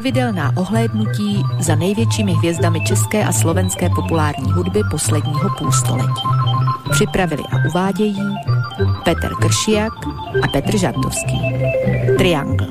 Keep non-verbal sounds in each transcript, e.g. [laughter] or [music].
Pravidelná ohlédnutí za největšími hvězdami české a slovenské populární hudby posledního půlstoletí. Připravili a uvádějí Petr Kršiak a Petr Žantovský. Triangle.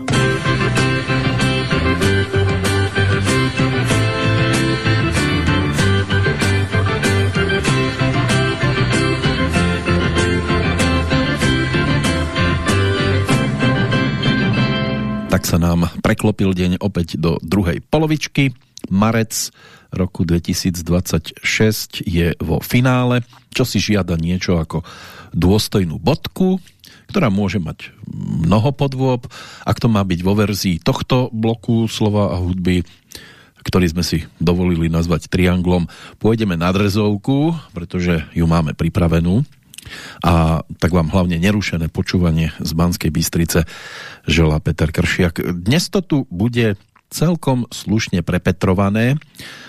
Sa nám preklopil deň opäť do druhej polovičky. Marec roku 2026 je vo finále, čo si žiada niečo ako dôstojnú bodku, ktorá môže mať mnoho podôb. Ak to má byť vo verzii tohto bloku slova a hudby, ktorý sme si dovolili nazvať trianglom, pôjdeme na drezovku, pretože ju máme pripravenú a tak vám hlavne nerušené počúvanie z Banskej Bystrice želá Peter Kršiak. Dnes to tu bude celkom slušne prepetrované,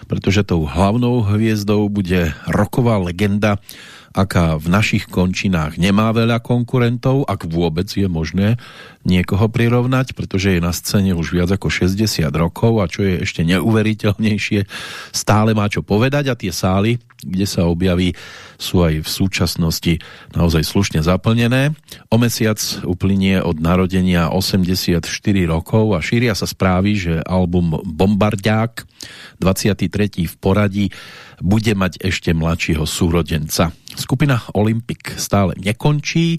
pretože tou hlavnou hviezdou bude roková legenda, aká v našich končinách nemá veľa konkurentov, ak vôbec je možné niekoho prirovnať, pretože je na scéne už viac ako 60 rokov a čo je ešte neuveriteľnejšie, stále má čo povedať a tie sály, kde sa objaví, sú aj v súčasnosti naozaj slušne zaplnené. O mesiac uplynie od narodenia 84 rokov a šíria sa správy, že album Bombardiák 23. v poradí bude mať ešte mladšího súrodenca. Skupina Olympic stále nekončí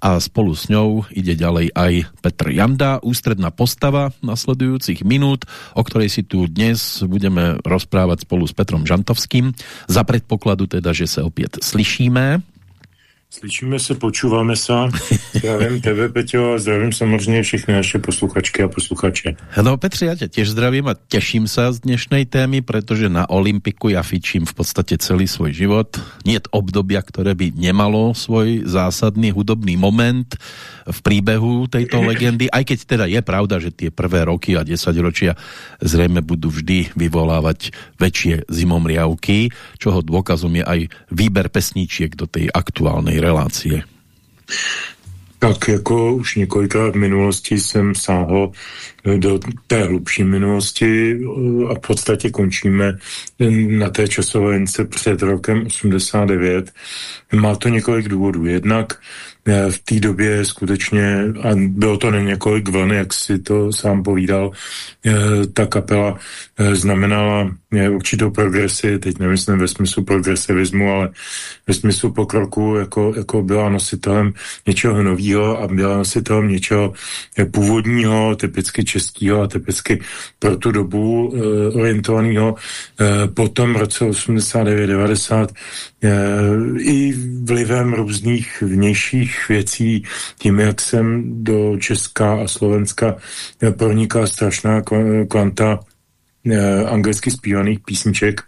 a spolu s ňou ide ďalej aj Petr Janda, ústredná postava nasledujúcich minút, o ktorej si tu dnes budeme rozprávať spolu s Petrom Žantovským. Za predpokladu teda, že sa opäť slyšíme. Slyšíme se, počúváme se. Zdravím tebe, Peťo, a zdravím samozřejmě všechny naše posluchačky a posluchače. No Petře, já tě těž zdravím a těším se z dnešnej témy, protože na Olympiku ja fičím v podstatě celý svůj život. Nie obdobia, které by nemalo svoj zásadný hudobný moment v príbehu tejto legendy, aj keď teda je pravda, že tie prvé roky a desaťročia zrejme budú vždy vyvolávať väčšie zimomriavky, čoho dôkazom je aj výber pesníčiek do tej relácie? Tak jako už několikrát v minulosti jsem sáhl do té hlubší minulosti a v podstatě končíme na té časovince před rokem 89. Má to několik důvodů. Jednak v té době skutečně, a bylo to na několik vln, jak si to sám povídal, ta kapela znamenala určitou progresi, teď nemyslím ve smyslu progresivismu, ale ve smyslu pokroku, jako, jako byla nositelem něčeho nového a byla nositelem něčeho původního, typicky českého a typicky pro tu dobu orientovaného. Po tom roce 89-90 i vlivem různých vnějších věcí, tím, jak jsem do Česka a Slovenska pronikla strašná kvanta anglicky zpívaných písniček,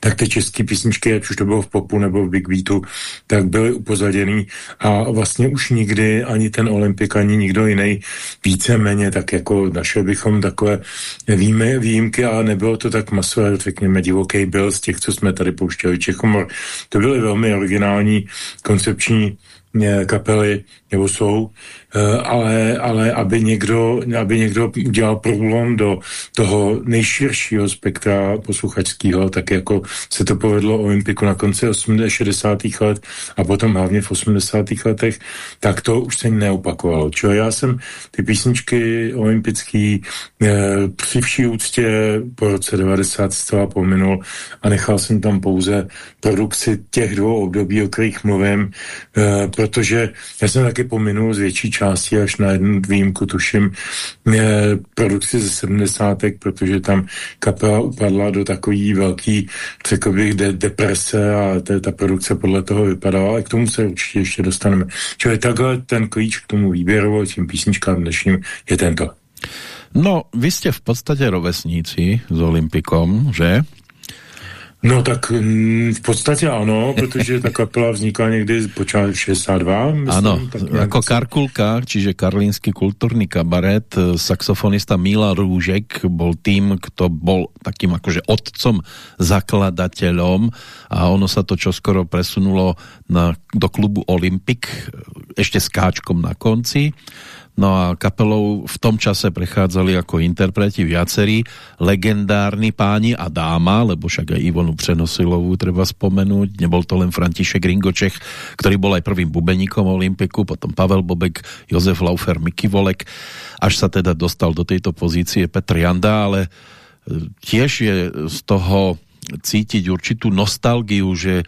tak ty české písničky, ať už to bylo v popu nebo v Big Beatu, tak byly upozaděný a vlastně už nikdy ani ten Olympik, ani nikdo jiný víceméně, tak jako našel bychom takové víme, výjimky, ale nebylo to tak masové, řekněme, divoký byl z těch, co jsme tady pouštěli Čechomor. To byly velmi originální koncepční eh, kapely, nebo jsou, Eh, ale, ale aby, někdo, aby někdo udělal průlom do toho nejširšího spektra posluchačského, tak jako se to povedlo Olympiku na konci 80. 60. let a potom hlavně v 80. letech, tak to už se neopakovalo. Čo já jsem ty písničky olympický eh, při vší úctě po roce 90 zcela pominul a nechal jsem tam pouze produkci těch dvou období, o kterých mluvím, eh, protože já jsem taky pominul z větší části až na jednu výjimku, tuším, produkci ze 70. protože tam kapela upadla do takový velký, řekl bych, de deprese a ta, ta produkce podle toho vypadala, ale k tomu se určitě ještě dostaneme. Čili takhle ten klíč k tomu výběru tím písničkám dnešním je tento. No, vy jste v podstatě rovesníci s Olympikom, že? No tak mm, v podstatě ano, [laughs] protože ta kapela vznikla někdy počátek 62. Myslím, ano, jako Karkulka, čiže Karlínsky kulturní kabaret, eh, saxofonista Míla Růžek bol tým, kto bol takým akože otcom zakladateľom a ono sa to čoskoro presunulo na, do klubu Olympic, eh, ešte s káčkom na konci. No a kapelou v tom čase prechádzali ako interpreti viacerí, legendárni páni a dáma, lebo však aj Ivonu Přenosilovú treba spomenúť, nebol to len František Ringočech, ktorý bol aj prvým bubeníkom Olympiku, potom Pavel Bobek, Jozef Laufer, Miky Volek, až sa teda dostal do tejto pozície Petr Janda, ale e, tiež je z toho cítiť určitú nostalgiu, že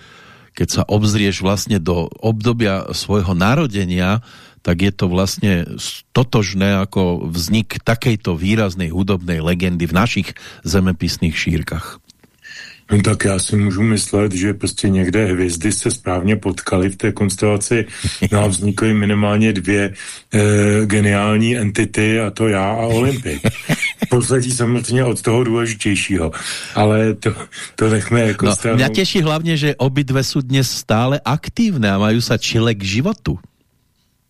keď sa obzrieš vlastne do obdobia svojho narodenia, tak je to vlastně totožné jako vznik takejto výraznej hudobnej legendy v našich zemepisných šírkach. No tak já si můžu myslet, že prostě někde hvězdy se správně potkaly v té konstelaci no a vznikly minimálně dvě e, geniální entity a to já a Olympik. Poslední samozřejmě od toho důležitějšího, ale to, to nechme jako no, stranou. Mě těší hlavně, že obidve jsou dnes stále aktivné a mají se čile k životu.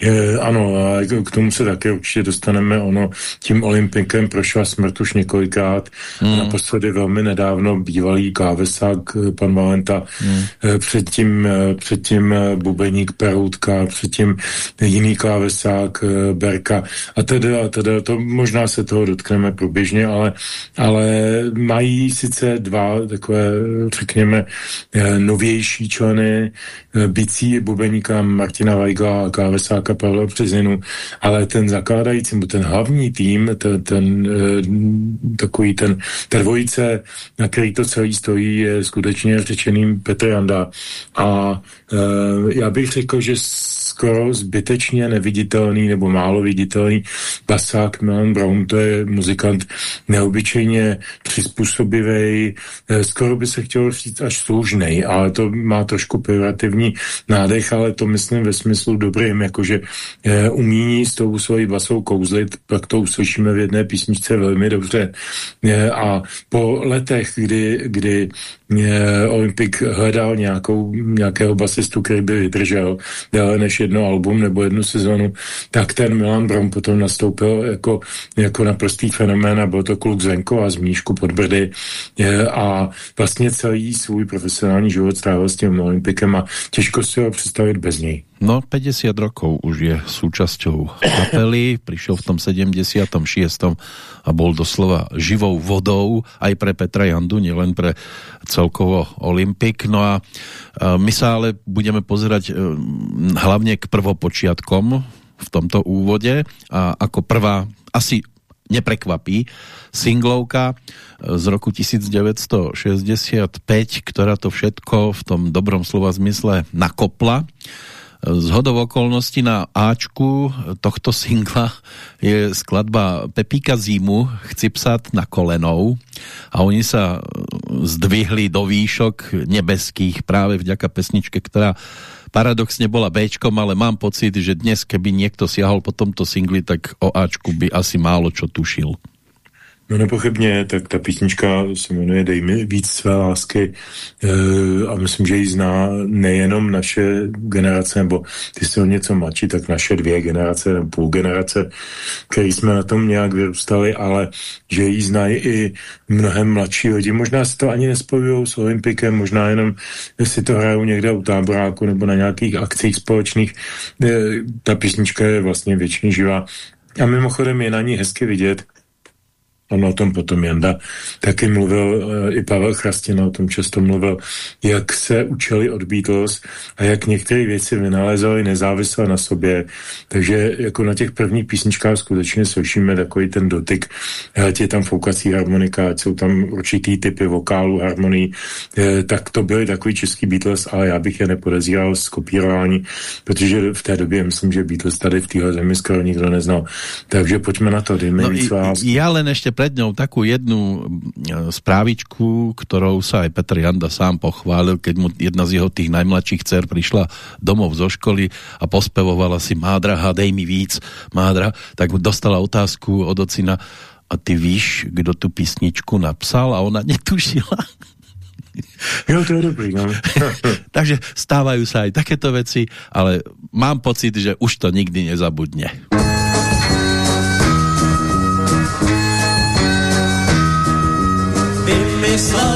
Je, ano, a k tomu se také určitě dostaneme. Ono tím olympikem prošla smrt už několikrát. Mm. Naposledy velmi nedávno bývalý klávesák eh, pan Valenta, mm. předtím, eh, předtím bubeník Peroutka, předtím jiný klávesák Berka a teda, a teda to možná se toho dotkneme průběžně, ale, ale mají sice dva takové, řekněme, novější členy, bicí bubeníka Martina Weigla a klávesáka Pavla Březinu, ale ten zakládající, ten hlavní tým, ten, ten eh, takový ten, ta dvojice, na který to celý stojí, je skutečně řečeným Petr Janda. A e, já bych řekl, že skoro zbytečně neviditelný nebo málo viditelný basák Milan Brown, to je muzikant neobyčejně přizpůsobivý, eh, skoro by se chtělo říct až služnej, ale to má trošku pejorativní nádech, ale to myslím ve smyslu dobrým, jakože eh, umí s tou svojí basou kouzlit, pak to uslyšíme v jedné písničce velmi dobře. Eh, a po letech, kdy, kdy Olympik hledal nějakou, nějakého basistu, který by vydržel déle než jedno album nebo jednu sezonu, tak ten Milan Brom potom nastoupil jako, jako naprostý fenomén a byl to kluk z a z Míšku pod Brdy a vlastně celý svůj profesionální život strávil s tím Olympikem a těžko si ho představit bez něj. No, 50 rokov už je súčasťou kapely, prišiel v tom 76. a bol doslova živou vodou aj pre Petra Jandu, nielen pre celkovo Olympik. No a my sa ale budeme pozerať e, hlavne k prvopočiatkom v tomto úvode a ako prvá asi neprekvapí singlovka z roku 1965, ktorá to všetko v tom dobrom slova zmysle nakopla z hodov okolností na Ačku tohto singla je skladba Pepíka Zimu Chci psát na kolenou a oni sa zdvihli do výšok nebeských práve vďaka pesničke, ktorá paradoxne bola Bčkom, ale mám pocit, že dnes, keby niekto siahol po tomto singli, tak o Ačku by asi málo čo tušil. No nepochybně, tak ta písnička se jmenuje Dej mi víc své lásky e, a myslím, že ji zná nejenom naše generace, nebo ty jsi o něco mladší, tak naše dvě generace, nebo půl generace, který jsme na tom nějak vyrůstali, ale že ji znají i mnohem mladší lidi. Možná si to ani nespojují s Olympikem, možná jenom si to hrajou někde u táboráku nebo na nějakých akcích společných. E, ta písnička je vlastně věčně živá. A mimochodem je na ní hezky vidět, on o tom potom Janda taky mluvil, eh, i Pavel Chrastina o tom často mluvil, jak se učili od Beatles a jak některé věci vynalezali nezávisle na sobě. Takže jako na těch prvních písničkách skutečně slyšíme takový ten dotyk, ať je tam foukací harmonika, ať jsou tam určitý typy vokálu, harmonii, eh, tak to byly takový český Beatles, ale já bych je nepodezíral z kopírování, protože v té době myslím, že Beatles tady v téhle zemi skoro nikdo neznal. Takže pojďme na to, dejme no, víc vás. Já len ještě pred ňou takú jednu mm, správičku, ktorou sa aj Petr Janda sám pochválil, keď mu jedna z jeho tých najmladších dcer prišla domov zo školy a pospevovala si Mádraha, dej mi víc, Mádra, tak dostala otázku od ocina a ty víš, kdo tu písničku napsal a ona netušila. Jo, to je dobrý, no. [laughs] Takže stávajú sa aj takéto veci, ale mám pocit, že už to nikdy nezabudne. sun.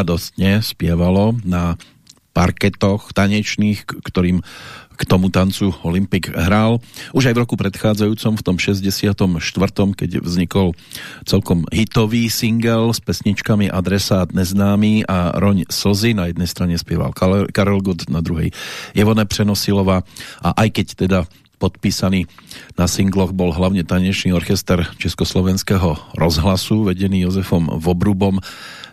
Radostne spievalo na parketoch tanečných, ktorým k tomu tancu Olympik hral. Už aj v roku predchádzajúcom, v tom 64. keď vznikol celkom hitový single s pesničkami Adresát neznámy a Roň Sozy. Na jednej strane spieval Karel Gott, na druhej Jevone Přenosilová. A aj keď teda podpísaný na singloch bol hlavne tanečný orchester Československého rozhlasu, vedený Jozefom Vobrubom,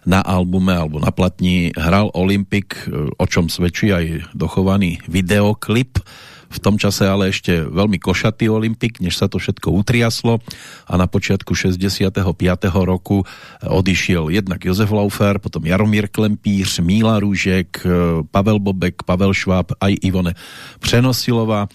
na albume alebo na platní hral Olympik, o čom svedčí aj dochovaný videoklip. V tom čase ale ešte veľmi košatý Olympik, než sa to všetko utriaslo a na počiatku 65. roku odišiel jednak Jozef Laufer, potom Jaromír Klempíř, Míla Růžek, Pavel Bobek, Pavel Šváb, aj Ivone Přenosilová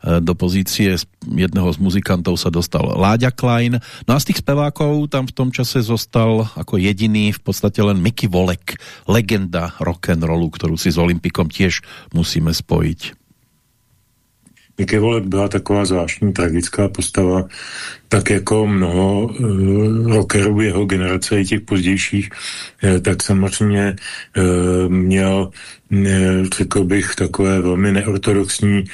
Eh, do pozície jedného z muzikantov sa dostal Láďa Klein. No a z tých spevákov tam v tom čase zostal ako jediný v podstate len Mickey Volek, legenda rock'n'rollu, ktorú si s Olympikom tiež musíme spojiť. Mickey Volek byla taková zvláštní tragická postava, tak jako mnoho uh, rockerů jeho generace i těch pozdějších, uh, tak samozřejmě uh, měl řekl bych, takové velmi neortodoxní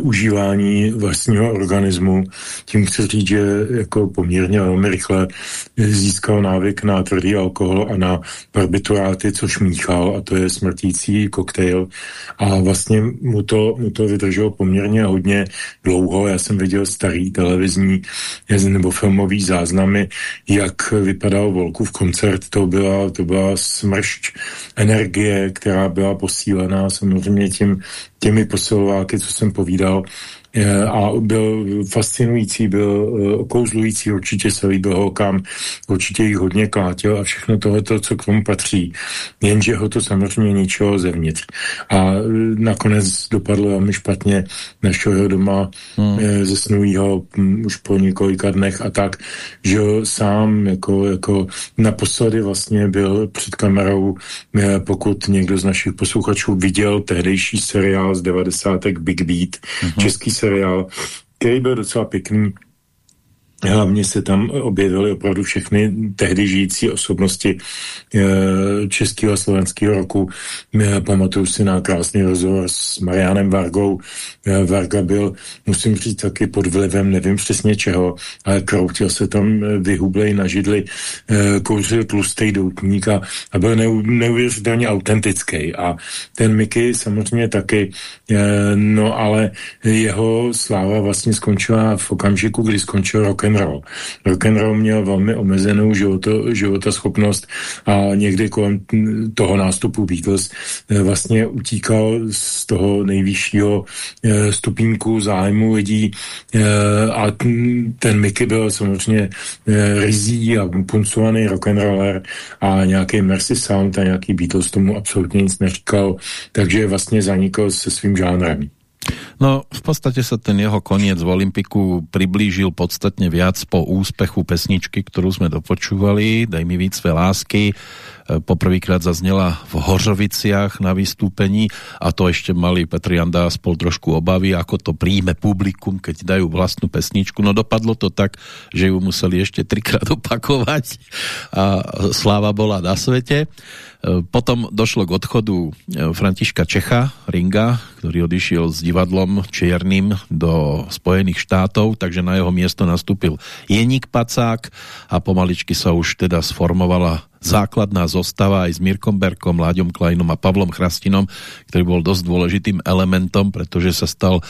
užívání vlastního organismu. Tím chci říct, že jako poměrně velmi rychle získal návyk na tvrdý alkohol a na barbituráty, což míchal a to je smrtící koktejl. A vlastně mu to, mu to vydrželo poměrně hodně dlouho. Já jsem viděl starý televizní nebo filmový záznamy, jak vypadal Volkův koncert. To byla, to byla smršť energie, která byla posílená samozřejmě tím, těmi posilováky, co jsem povídal, a byl fascinující, byl eh, okouzlující, určitě se líbil holkám, určitě jich hodně klátil a všechno tohleto, co k tomu patří. Jenže ho to samozřejmě ničeho zevnitř. A eh, nakonec dopadlo velmi špatně, našel ho doma hmm. Eh, ze snulýho hm, už po několika dnech a tak, že sám jako, jako naposledy vlastně byl před kamerou, pokud někdo z našich posluchačů viděl tehdejší seriál z 90. Big Beat, hmm. český seriál, seriál, který byl docela pěkný, Hlavně se tam objevily opravdu všechny tehdy žijící osobnosti eh, českého a slovenského roku. Eh, pamatuju si na krásný rozhovor s Marianem Vargou. Eh, Varga byl, musím říct, taky pod vlivem, nevím přesně čeho, ale kroutil se tam vyhublej na židli, kouřil tlustý doutník a, byl neuvěřitelně autentický. A ten Mickey samozřejmě taky, no ale jeho sláva vlastně skončila v okamžiku, kdy skončil rock and roll. Rock and roll měl velmi omezenou životo, životaschopnost a někdy kolem toho nástupu Beatles eh, vlastně utíkal z toho nejvyššího eh, stupínku zájmu lidí a ten Mickey byl samozřejmě rizí a puncovaný rock'n'roller a nějaký Mercy Sound a nějaký Beatles tomu absolutně nic neříkal, takže vlastně zanikl se svým žánrem. No, v podstate sa ten jeho koniec v Olympiku priblížil podstatne viac po úspechu pesničky, ktorú sme dopočúvali, Daj mi víc své lásky. E, poprvýkrát zaznela v Hořoviciach na vystúpení a to ešte mali Petr Janda spol trošku obavy, ako to príjme publikum, keď dajú vlastnú pesničku. No dopadlo to tak, že ju museli ešte trikrát [laughs] opakovať a sláva bola na svete. Potom došlo k odchodu e, Františka Čecha, Ringa, ktorý odišiel s divadlom Čiernym do Spojených štátov, takže na jeho miesto nastúpil Jeník Pacák a pomaličky sa už teda sformovala základná zostava aj s Mirkom Berkom, Láďom Klajnom a Pavlom Chrastinom, ktorý bol dosť dôležitým elementom, pretože sa stal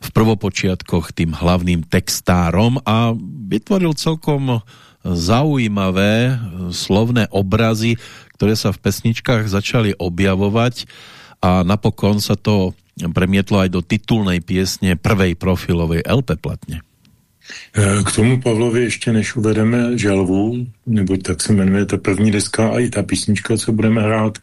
v prvopočiatkoch tým hlavným textárom a vytvoril celkom zaujímavé slovné obrazy, ktoré sa v pesničkách začali objavovať a napokon sa to premietlo aj do titulnej piesne prvej profilovej LP platne. E, k tomu Pavlovi ještě než uvedeme želvu, nebo tak se jmenuje ta první deska a i ta písnička, co budeme hrát,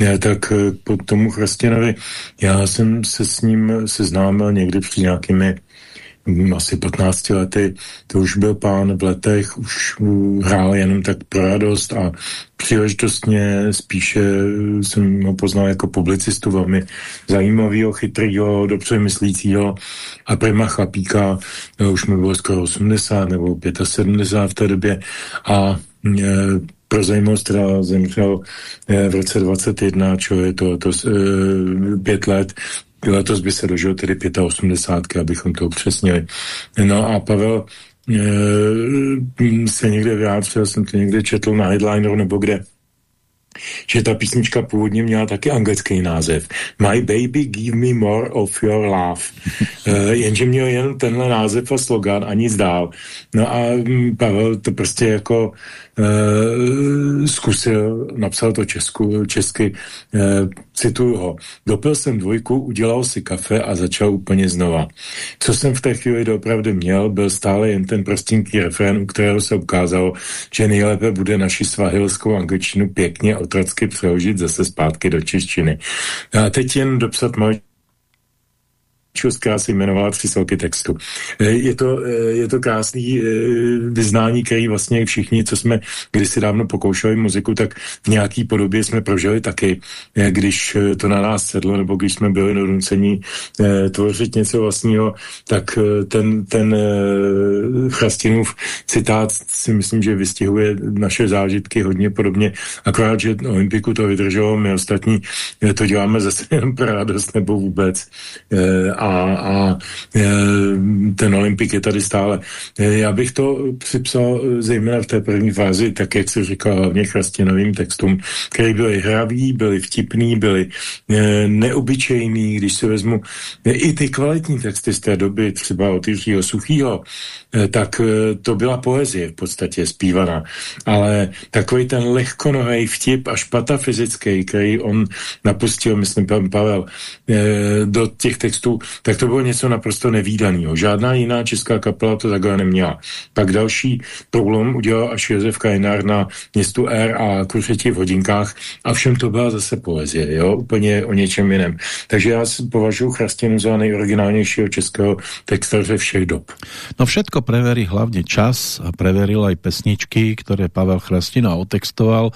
e, tak e, po tomu Chrastěnovi, já jsem se s ním seznámil někdy při nějakými asi 15 lety, to už byl pán v letech, už hrál jenom tak pro radost a příležitostně spíše jsem ho poznal jako publicistu velmi zajímavého, chytrýho, dobře myslícího a prima chlapíka, no, už mi bylo skoro 80 nebo 75 v té době a e, pro zajímavost teda zemřel v roce 21, čo je to, to e, pět let, letos by se dožil tedy 85, abychom to upřesnili. No a Pavel e, se někde vyjádřil, jsem to někde četl na headlineru nebo kde, že ta písnička původně měla taky anglický název. My baby give me more of your love. uh, jenže měl jen tenhle název a slogan a nic dál. No a mm, Pavel to prostě jako zkusil, napsal to česku, česky, uh, cituju ho. Dopil jsem dvojku, udělal si kafe a začal úplně znova. Co jsem v té chvíli doopravdy měl, byl stále jen ten prostinký refrén, u kterého se ukázalo, že nejlépe bude naši svahilskou angličtinu pěkně otrocky přeložit zase zpátky do češtiny. A teď jen dopsat malý která se jmenovala Tři celky textu. E, je to, e, je to krásný e, vyznání, který vlastně všichni, co jsme kdysi dávno pokoušeli muziku, tak v nějaký podobě jsme prožili taky, když to na nás sedlo, nebo když jsme byli donuceni tvořit něco vlastního, tak ten, ten Chrastinův citát si myslím, že vystihuje naše zážitky hodně podobně, akorát, že Olympiku to vydrželo, my ostatní to děláme zase jen pro radost nebo vůbec a, a e, ten Olympik je tady stále. E, já bych to připsal e, zejména v té první fázi, tak jak se říkal, hlavně chrastěnovým textům, které byly hraví, byly vtipný, byly neobyčejný, když se vezmu i ty kvalitní texty z té doby, třeba od Jiřího Suchýho, tak to byla poezie v podstatě zpívaná. Ale takový ten lehkonohej vtip až patafyzický, který on napustil, myslím, pan Pavel, do těch textů, tak to bylo něco naprosto nevýdaného. Žádná jiná česká kapela to takhle neměla. Pak další průlom udělal až Josef Kajnár na městu R a Krušeti v hodinkách a všem to byla zase poezie, jo? úplně o něčem jiném. Takže já považuji Chrastěnu za nejoriginálnějšího českého textaře všech dob. No všetko preverí hlavně čas a preveril aj pesničky, které Pavel Chrastina otextoval.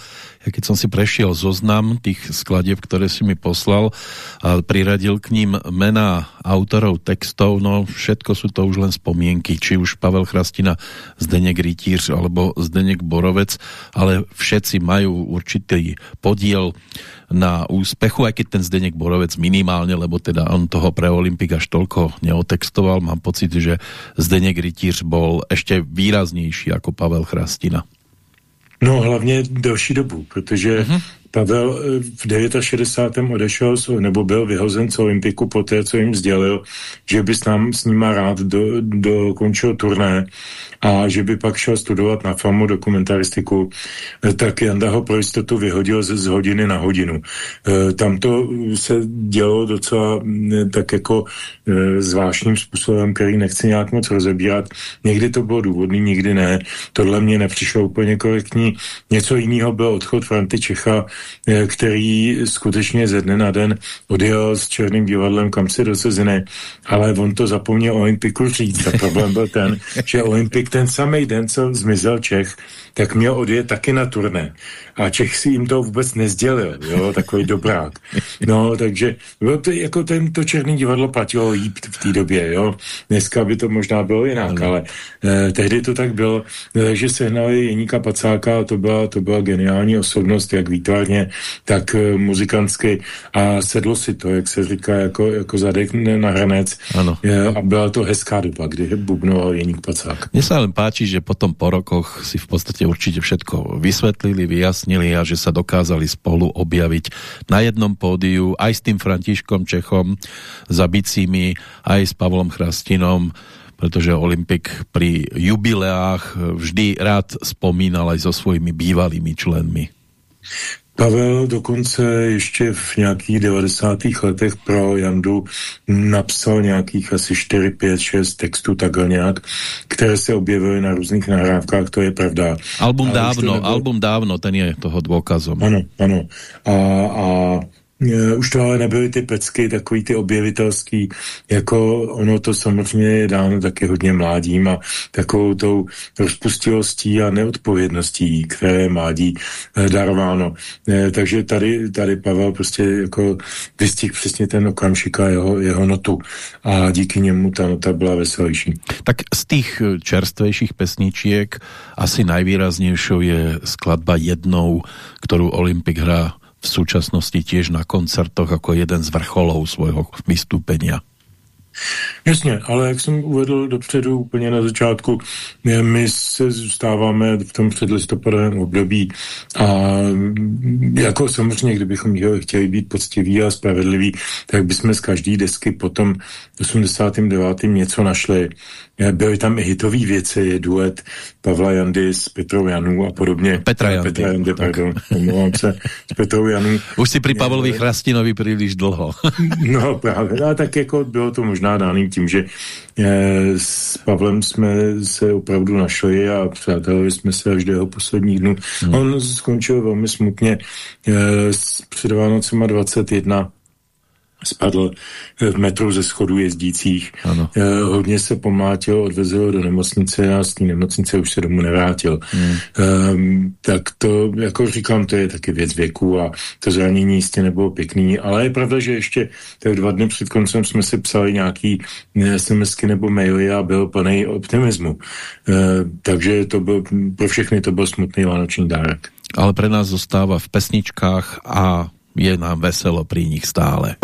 Ja keď som si prešiel zoznam tých skladieb, ktoré si mi poslal a priradil k ním mená autorov textov, no všetko sú to už len spomienky, či už Pavel Chrastina, Zdeněk Rytíř alebo Zdeněk Borovec, ale všetci majú určitý podiel na úspechu, aj keď ten Zdeněk Borovec minimálne, lebo teda on toho pre Olympik až toľko neotextoval. Mám pocit, že Zdeněk Rytíř bol ešte výraznejší ako Pavel Chrastina. No hlavně delší dobu, protože uh-huh Pavel v 69. odešel, nebo byl vyhozen z Olympiku po té, co jim sdělil, že by s, nám, s nima rád do, dokončil turné a že by pak šel studovat na FAMu dokumentaristiku, tak Janda ho pro jistotu vyhodil z, z hodiny na hodinu. Tam to se dělo docela tak jako zvláštním způsobem, který nechci nějak moc rozebírat. Někdy to bylo důvodný, nikdy ne. Tohle mě nepřišlo úplně korektní. Něco jiného byl odchod Franty Čecha, eh, který skutečně ze dne na den odjel s Černým divadlem kam si do ciziny, ale on to zapomněl Olympiku říct. A problém byl ten, [laughs] že Olympik ten samý den, co zmizel Čech, tak měl odjet taky na turné. A Čech si jim to vůbec nezdělil, jo, takový dobrák. No, takže bylo to, jako ten, to Černý divadlo platilo líp v té době, jo. Dneska by to možná bylo jinak, ale eh, tehdy to tak bylo, eh, že sehnali Jeníka Pacáka a to byla, to byla geniální osobnost, jak výtvarně, tak eh, muzikantsky a sedlo si to, jak se říká, jako, jako zadek na hranec. Ano. A byla to hezká doba, kdy bubnoval Jeník Pacák. Mně se ale páči, že potom po rokoch si v podstatě určitě všetko vysvětlili, vyjasnili a že sa dokázali spolu objaviť na jednom pódiu aj s tým Františkom Čechom za bicími, aj s Pavlom Chrastinom pretože Olympik pri jubileách vždy rád spomínal aj so svojimi bývalými členmi. Pavel dokonce ještě v nějakých 90. letech pro Jandu napsal nějakých asi 4, 5, 6 textů takhle nějak, které se objevily na různých nahrávkách, to je pravda. Album Ale dávno, nebylo... album dávno, ten je toho dôkazom. Ano, ano. A, a už to ale nebyly ty pecky, takový ty objevitelský, jako ono to samozřejmě je dáno taky hodně mládím a takovou tou rozpustilostí a neodpovědností, které mládí eh, darováno. Eh, takže tady, tady Pavel prostě jako vystihl přesně ten okamžik a jeho, jeho notu a díky němu ta nota byla veselější. Tak z těch čerstvejších pesničiek asi najvýraznějšou je skladba Jednou, kterou Olympik hrá v současnosti tiež na koncertoch jako jeden z vrcholů svojho vystúpenia. Jasně, ale jak jsem uvedl dopředu úplně na začátku, my se zůstáváme v tom předlistopadovém období a jako samozřejmě, kdybychom chtěli být poctiví a spravedliví, tak bychom z každé desky potom 89. něco našli. Byly tam i hitové věci, je duet Pavla Jandy s Petrou Janů a podobně. Petra Jandy. Petra Jandy, pardon, omlouvám se, s Petrou Janů. [laughs] Už si při Pavlovi Chrastinovi příliš dlouho. [laughs] no právě, a tak jako bylo to možná dáný tím, že eh, s Pavlem jsme se opravdu našli a přátelili jsme se až do jeho posledních dnů. Hmm. On skončil velmi smutně eh, před Vánocema 21 spadl v metru ze schodů jezdících. Ano. Eh, hodně se pomlátil, odvezl do nemocnice a z té nemocnice už se domů nevrátil. Hmm. Um, tak to, jako říkám, to je taky věc věku a to zranění jistě nebylo pěkný, ale je pravda, že ještě tak dva dny před koncem jsme si psali nějaký eh, SMSky nebo maily a byl plný optimismu. Uh, takže to byl, pro všechny to byl smutný vánoční dárek. Ale pre nás zostáva v pesničkách a je nám veselo pri nich stále.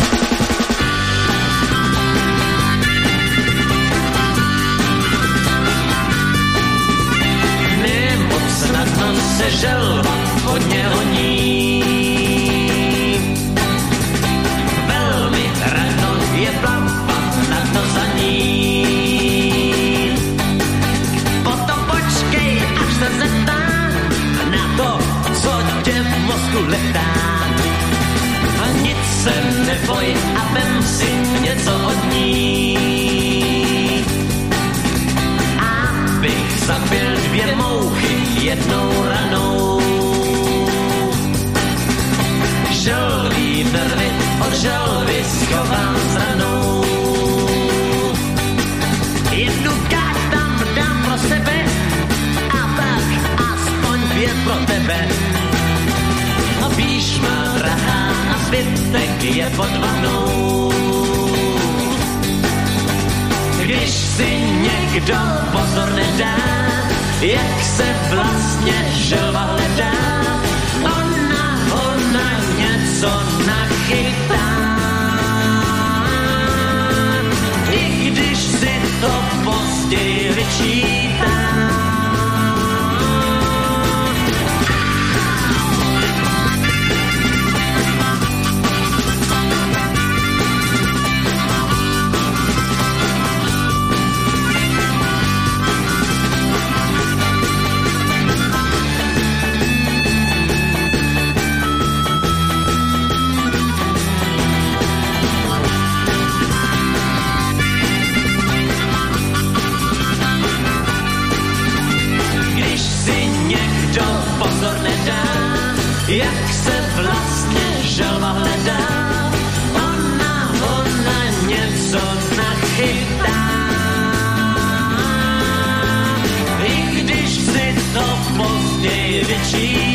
Pod vanou. Když si někdo pozor nedá, jak se vlastně želva hledá. Ona ho na něco nachytá. I když si to později vyčítá. Pozor nedá, jak se vlastně želva hledá. Ona, ona něco nachytá. I když si to později.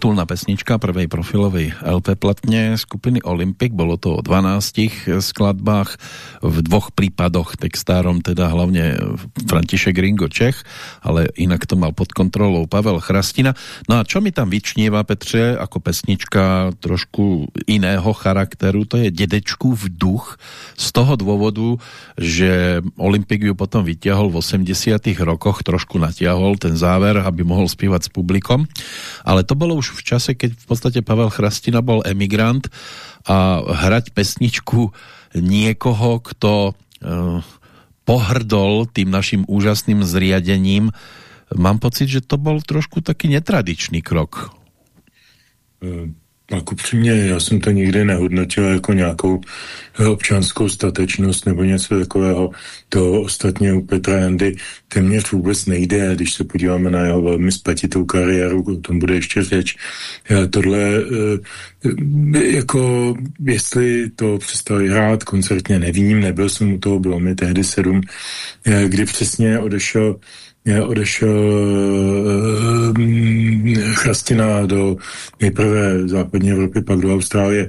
Titulná pesnička prvej profilovej LP platne skupiny Olympic. Bolo to o 12 skladbách, v dvoch prípadoch textárom teda hlavne František Ringo Čech, ale inak to mal pod kontrolou Pavel Chrastina. No a čo mi tam vyčnieva, Petře, ako pesnička trošku iného charakteru, to je Dedečku v duch, z toho dôvodu, že Olympik ju potom vyťahol v 80 rokoch, trošku natiahol ten záver, aby mohol spívať s publikom ale to bolo už v čase, keď v podstate Pavel Chrastina bol emigrant a hrať pesničku niekoho, kto uh, pohrdol tým našim úžasným zriadením, mám pocit, že to bol trošku taký netradičný krok. Tak upřímně, já jsem to nikdy nehodnotil jako nějakou občanskou statečnost nebo něco takového. To ostatně u Petra Jandy téměř vůbec nejde, když se podíváme na jeho velmi spletitou kariéru, o tom bude ještě řeč. Tohle, eh, jako jestli to přestali hrát koncertně, nevím, nebyl jsem u toho, bylo mi tehdy sedm, eh, kdy přesně odešel odešel uh, Chrastina do nejprve západní Evropy, pak do Austrálie.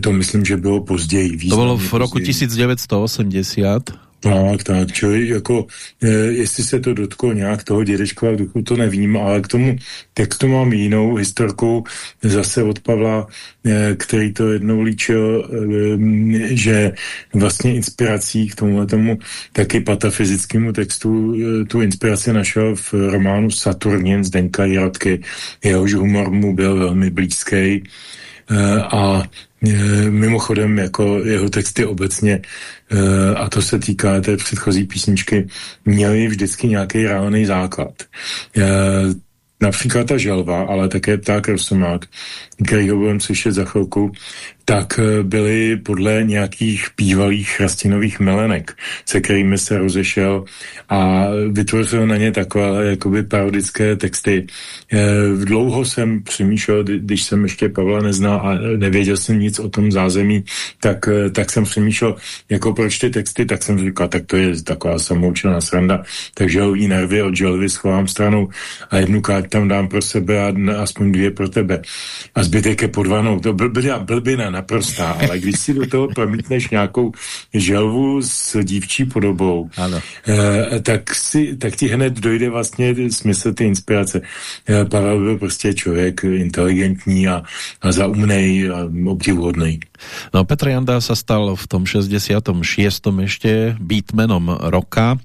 To myslím, že bylo později. To bylo v roku 1980. Tak, tak, čili jako, e, jestli se to dotklo nějak toho dědečkova duchu, to nevím, ale k tomu textu mám jinou historku zase od Pavla, e, který to jednou líčil, e, že vlastně inspirací k tomu tomu taky patafyzickému textu e, tu inspiraci našel v románu Saturnin Zdenka Jiratky. Jehož humor mu byl velmi blízký e, a mimochodem jako jeho texty obecně e, a to se týká té předchozí písničky, měly vždycky nějaký reálný základ. E, například ta želva, ale také pták rosomák, který ho budeme slyšet za chvilku, tak eh, byly podle nějakých bývalých chrastinových melenek, se kterými se rozešel a vytvořil na ně takové jakoby parodické texty. E, dlouho jsem přemýšlel, když jsem ještě Pavla neznal a nevěděl jsem nic o tom zázemí, tak, eh, tak jsem přemýšlel, jako proč ty texty, tak jsem říkal, tak to je taková samoučená sranda, takže ho jí nervy od želvy schovám stranou a jednu káť tam dám pro sebe a aspoň dvě pro tebe. A zbytek je podvanou. To blbina, blbina naprostá, ale když si do toho promítneš nějakou želvu s dívčí podobou, ano. Eh, tak, si, tak ti hned dojde vlastně smysl ty inspirace. Eh, Pavel byl prostě člověk inteligentní a, a zaumnej a obdivuhodný. No Petr Janda sa stal v tom 66. ešte beatmanom roka.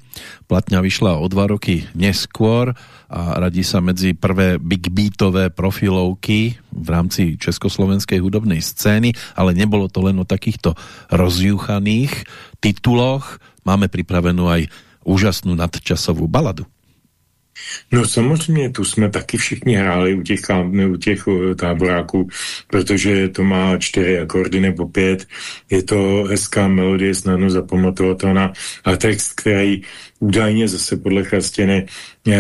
Platňa vyšla o dva roky neskôr a radí sa medzi prvé big beatové profilovky v rámci československej hudobnej scény, ale nebolo to len o takýchto rozjuchaných tituloch. Máme pripravenú aj úžasnú nadčasovú baladu. No samozřejmě, tu jsme taky všichni hráli u těch, u těch táboráků, protože to má čtyři akordy nebo pět, je to hezká melodie, snadno zapamatovatelná a text, který údajně zase podle Chastěny eh,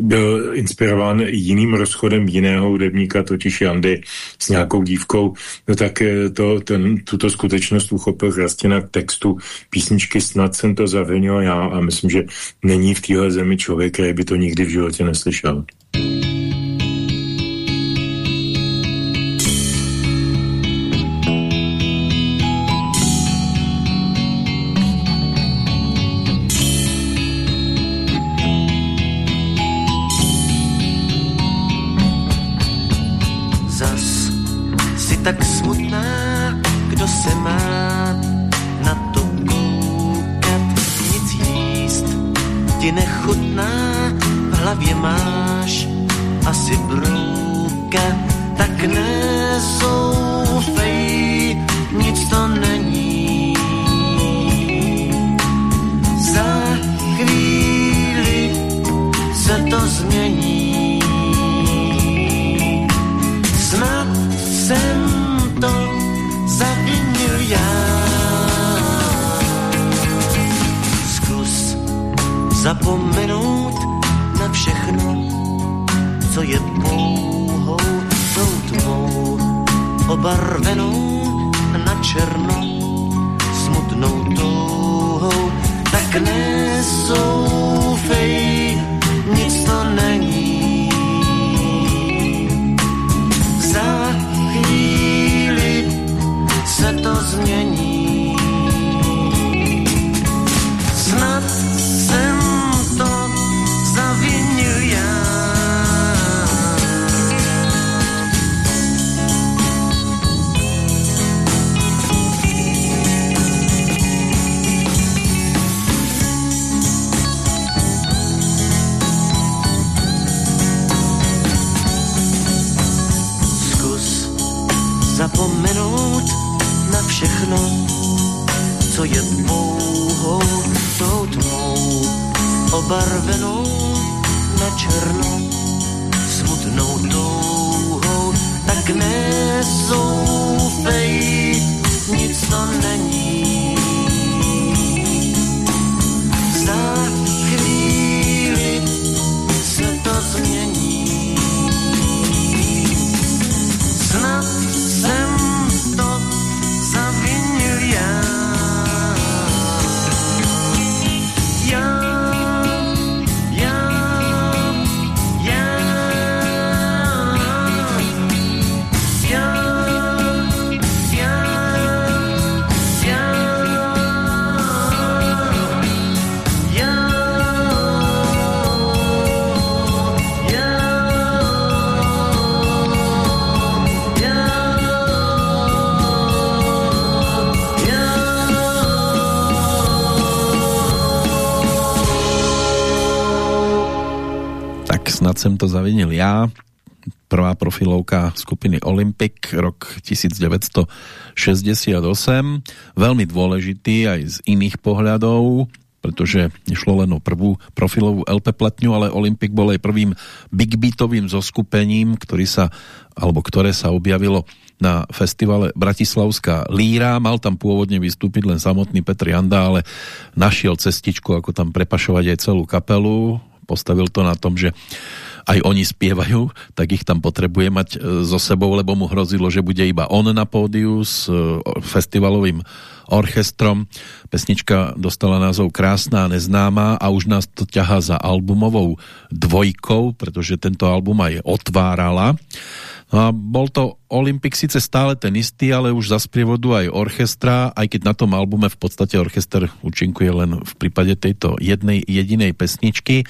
byl inspirován jiným rozchodem jiného hudebníka, totiž Jandy s nějakou dívkou, no tak eh, to, ten, tuto skutečnost uchopil Chastěna k textu písničky Snad jsem to zavinil já a myslím, že není v téhle zemi člověk, který by to nikdy v životě neslyšel. jsem to zavinil já. Prvá profilovka skupiny Olympic, rok 1968. Veľmi dôležitý aj z iných pohľadov, pretože nešlo len o prvú profilovú LP platňu, ale Olympic bol aj prvým big beatovým zoskupením, ktorý sa, alebo ktoré sa objavilo na festivale Bratislavská líra. Mal tam pôvodne vystúpiť len samotný Petr Janda, ale našiel cestičku, ako tam prepašovať aj celú kapelu. Postavil to na tom, že aj oni spievajú, tak ich tam potrebuje mať e, so sebou, lebo mu hrozilo, že bude iba on na pódiu s e, festivalovým orchestrom. Pesnička dostala názov Krásná neznáma a už nás to ťahá za albumovou dvojkou, pretože tento album aj otvárala. A bol to Olympik síce stále ten istý, ale už za sprievodu aj orchestra, aj keď na tom albume v podstate orchester účinkuje len v prípade tejto jednej jedinej pesničky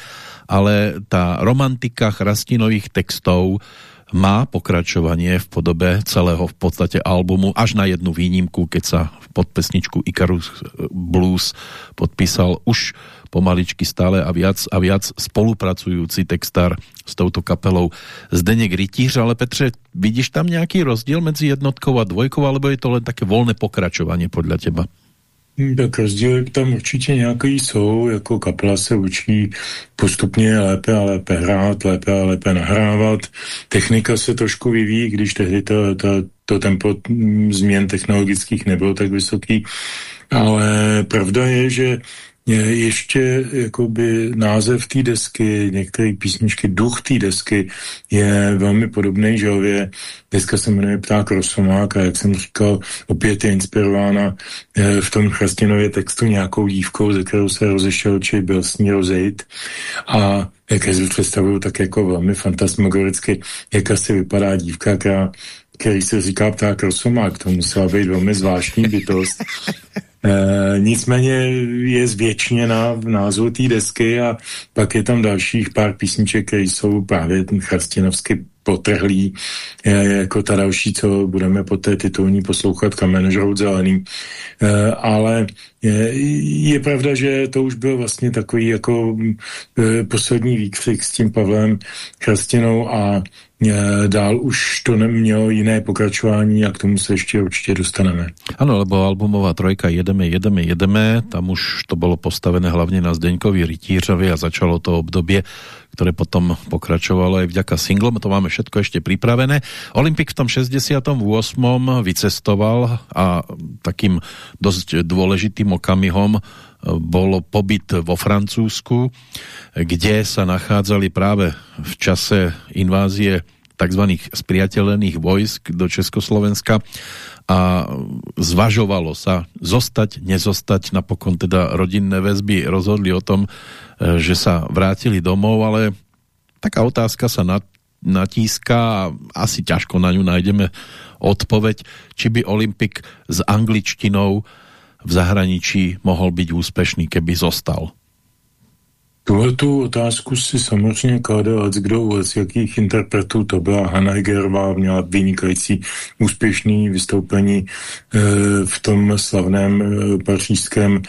ale tá romantika chrastinových textov má pokračovanie v podobe celého v podstate albumu až na jednu výnimku, keď sa pod pesničku Icarus Blues podpísal už pomaličky stále a viac a viac spolupracujúci textár s touto kapelou Zdeněk Rytíř, ale Petře, vidíš tam nějaký rozdíl mezi jednotkou a dvojkou, alebo je to len také volné pokračovanie podľa teba? Tak rozdíly tam určitě nějaký jsou, jako kapela se učí postupně lépe a lépe hrát, lépe a lépe nahrávat. Technika se trošku vyvíjí, když tehdy to, to, to tempo změn technologických nebylo tak vysoký. Ale pravda je, že ještě jakoby název té desky, některé písničky, duch té desky je velmi podobný želvě. Deska se jmenuje Pták Rosomák a jak jsem říkal, opět je inspirována eh, v tom Chrastinově textu nějakou dívkou, ze kterou se rozešel, či byl s ní rozejít. A si představuju, tak jako velmi fantasmagoricky, jak asi vypadá dívka, která který se říká pták rosomák, to musela být velmi zvláštní bytost. [laughs] E, nicméně je zvětšněna v názvu té desky a pak je tam dalších pár písniček, které jsou právě ten charstinovsky potrhlý, je, jako ta další, co budeme po té titulní poslouchat, Kamenožrout zelený. E, ale je, je pravda, že to už byl vlastně takový jako e, poslední výkřik s tím Pavlem Chrastinou a dál už to nemělo jiné pokračování a k tomu se ještě určitě dostaneme. Ano, lebo albumová trojka Jedeme, jedeme, jedeme, tam už to bylo postavené hlavně na Zdeňkovi Rytířovi a začalo to obdobie ktoré potom pokračovalo aj vďaka singlom, to máme všetko ešte pripravené. Olympik v tom 68. vycestoval a takým dosť dôležitým okamihom e, bolo pobyt vo Francúzsku, kde sa nachádzali práve v čase invázie tzv. spriateľených vojsk do Československa a zvažovalo sa zostať, nezostať, napokon teda rodinné väzby rozhodli o tom, e, že sa vrátili domov, ale taká otázka sa natíska a asi ťažko na ňu nájdeme odpoveď, či by Olympik s angličtinou v zahraničí mohol byť úspešný, keby zostal. Tuhle tu otázku si samozřejmě klade kdo z jakých interpretů to byla. Hanna Hegerová měla vynikající úspěšný vystoupení e, v tom slavném e, pařížském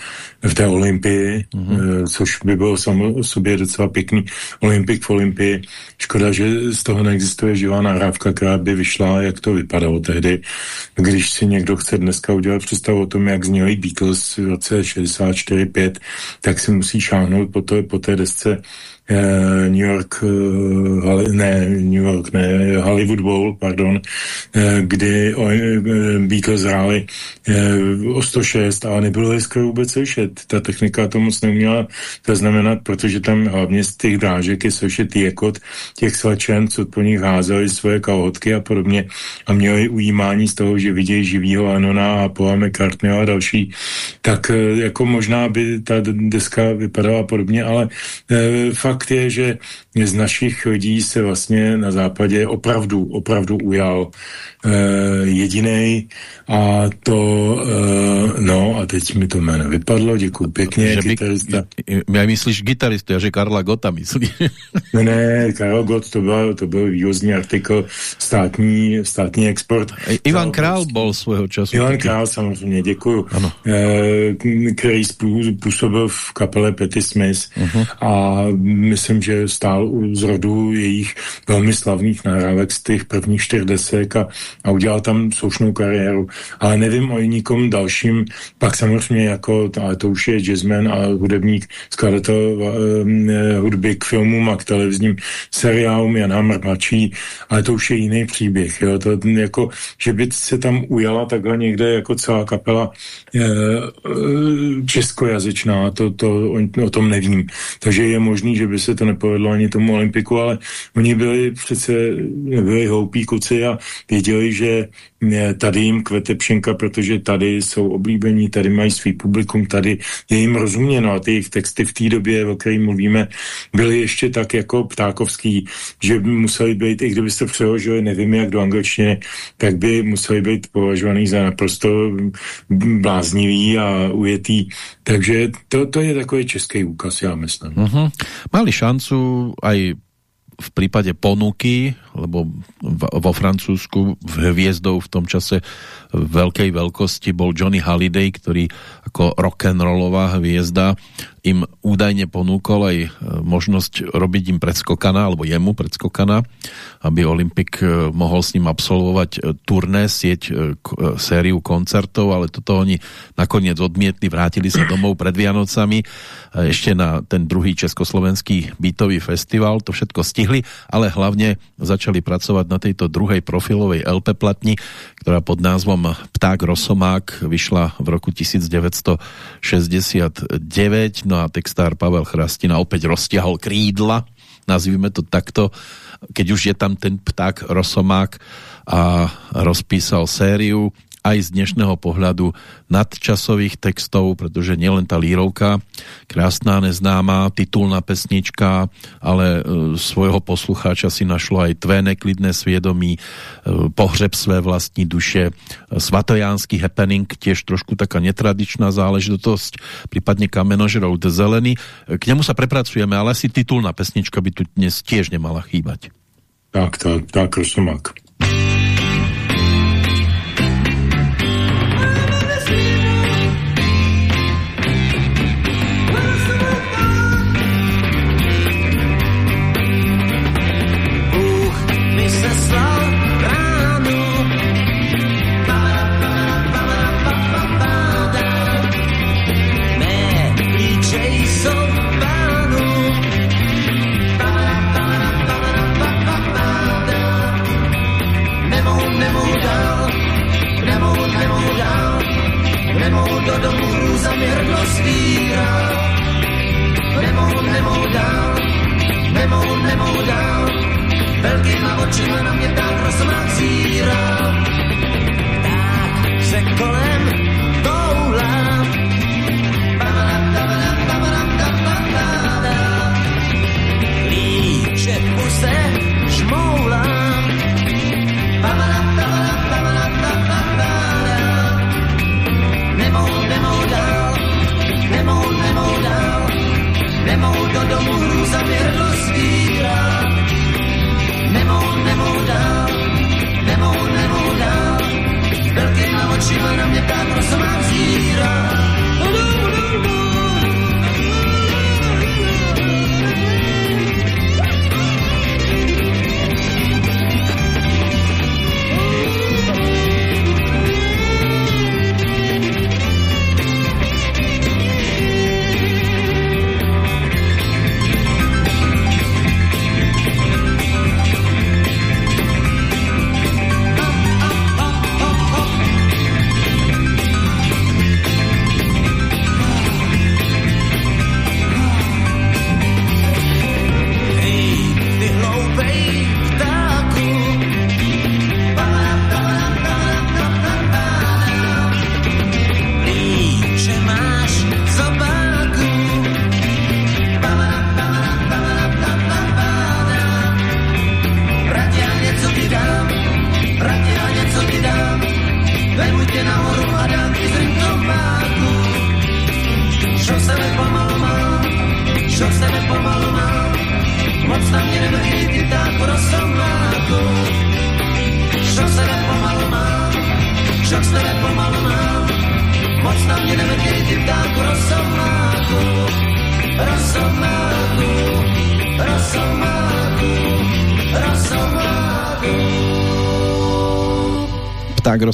v té Olympii, mm-hmm. což by bylo samo o sobě docela pěkný. Olympik v Olympii. Škoda, že z toho neexistuje živá nahrávka, která by vyšla, jak to vypadalo tehdy. Když si někdo chce dneska udělat představu o tom, jak zněli Beatles v roce 64-5, tak si musí šáhnout po, to, po té desce Eh, New York, eh, ne, New York, ne, Hollywood Bowl, pardon, eh, kdy Beatles hráli o 106, ale nebylo skoro vůbec slyšet. Ta technika to moc neuměla zaznamenat, protože tam hlavně z těch drážek je slyšet jekot těch slečen, co po nich házeli svoje kalhotky a podobně a měli ujímání z toho, že vidějí živýho Anona a Paula McCartney a další, tak jako možná by ta deska vypadala podobně, ale fakt fakt je, že z našich lidí se vlastně na západě opravdu, opravdu ujal e, eh, jediný a to, e, no a teď mi to jméno vypadlo, děkuji pěkně, že gitarista. Já myslíš gitaristu, já že Karla Gota myslí. ne, ne, Karl Gott to byl, to byl vývozní artikl státní, státní export. Ivan Král byl svého času. Ivan Král, samozřejmě, děkuji. Ano. E, který působil v kapele Petty Smith uh -huh. a myslím, že stál u zrodu jejich velmi slavných nahrávek z těch prvních čtyř desek a, a udělal tam slušnou kariéru. Ale nevím o nikom dalším, pak samozřejmě jako, ale to už je jazzman a hudebník, skladatel um, hudby k filmům a k televizním seriálům Jan Hammer mladší, ale to už je jiný příběh. Jo? To, jako, že by se tam ujala takhle někde jako celá kapela je, českojazyčná, to, to o, o tom nevím. Takže je možný, že by se to nepovedlo ani tomu olympiku, ale oni byli přece byli hloupí kuci a věděli, že tady jim kvete pšenka, protože tady jsou oblíbení, tady mají svý publikum, tady je jim rozuměno a ty jejich texty v té době, o které mluvíme, byly ještě tak jako ptákovský, že by museli být, i kdybyste přeložili, nevím jak do angličtiny, tak by museli být považovaný za naprosto bláznivý a ujetý. Takže to, to je takový český úkaz, já myslím. Uh-huh. Mali šancu aj v prípade ponuky, lebo vo Francúzsku hviezdou v tom čase veľkej veľkosti bol Johnny Halliday, ktorý ako rock'n'rollová hviezda im údajne ponúkol aj možnosť robiť im predskokana, alebo jemu predskokana, aby Olympik mohol s ním absolvovať turné, sieť sériu koncertov, ale toto oni nakoniec odmietli, vrátili sa domov pred Vianocami ešte na ten druhý československý bytový festival, to všetko stihli, ale hlavne začali pracovať na tejto druhej profilovej LP platni, ktorá pod názvom Pták Rosomák vyšla v roku 1969, no a textár Pavel Chrastina opäť roztiahol krídla, nazvíme to takto, keď už je tam ten pták Rosomák a rozpísal sériu aj z dnešného pohľadu nadčasových textov, pretože nielen tá lírovka, krásná, neznámá, titulná pesnička, ale e, svojho poslucháča si našlo aj tvé neklidné sviedomí, e, pohřeb své vlastní duše, svatojánsky happening, tiež trošku taká netradičná záležitosť, prípadne kamenožrov zelený. K nemu sa prepracujeme, ale asi titulná pesnička by tu dnes tiež nemala chýbať. Tak, tak, tak, Rosomak.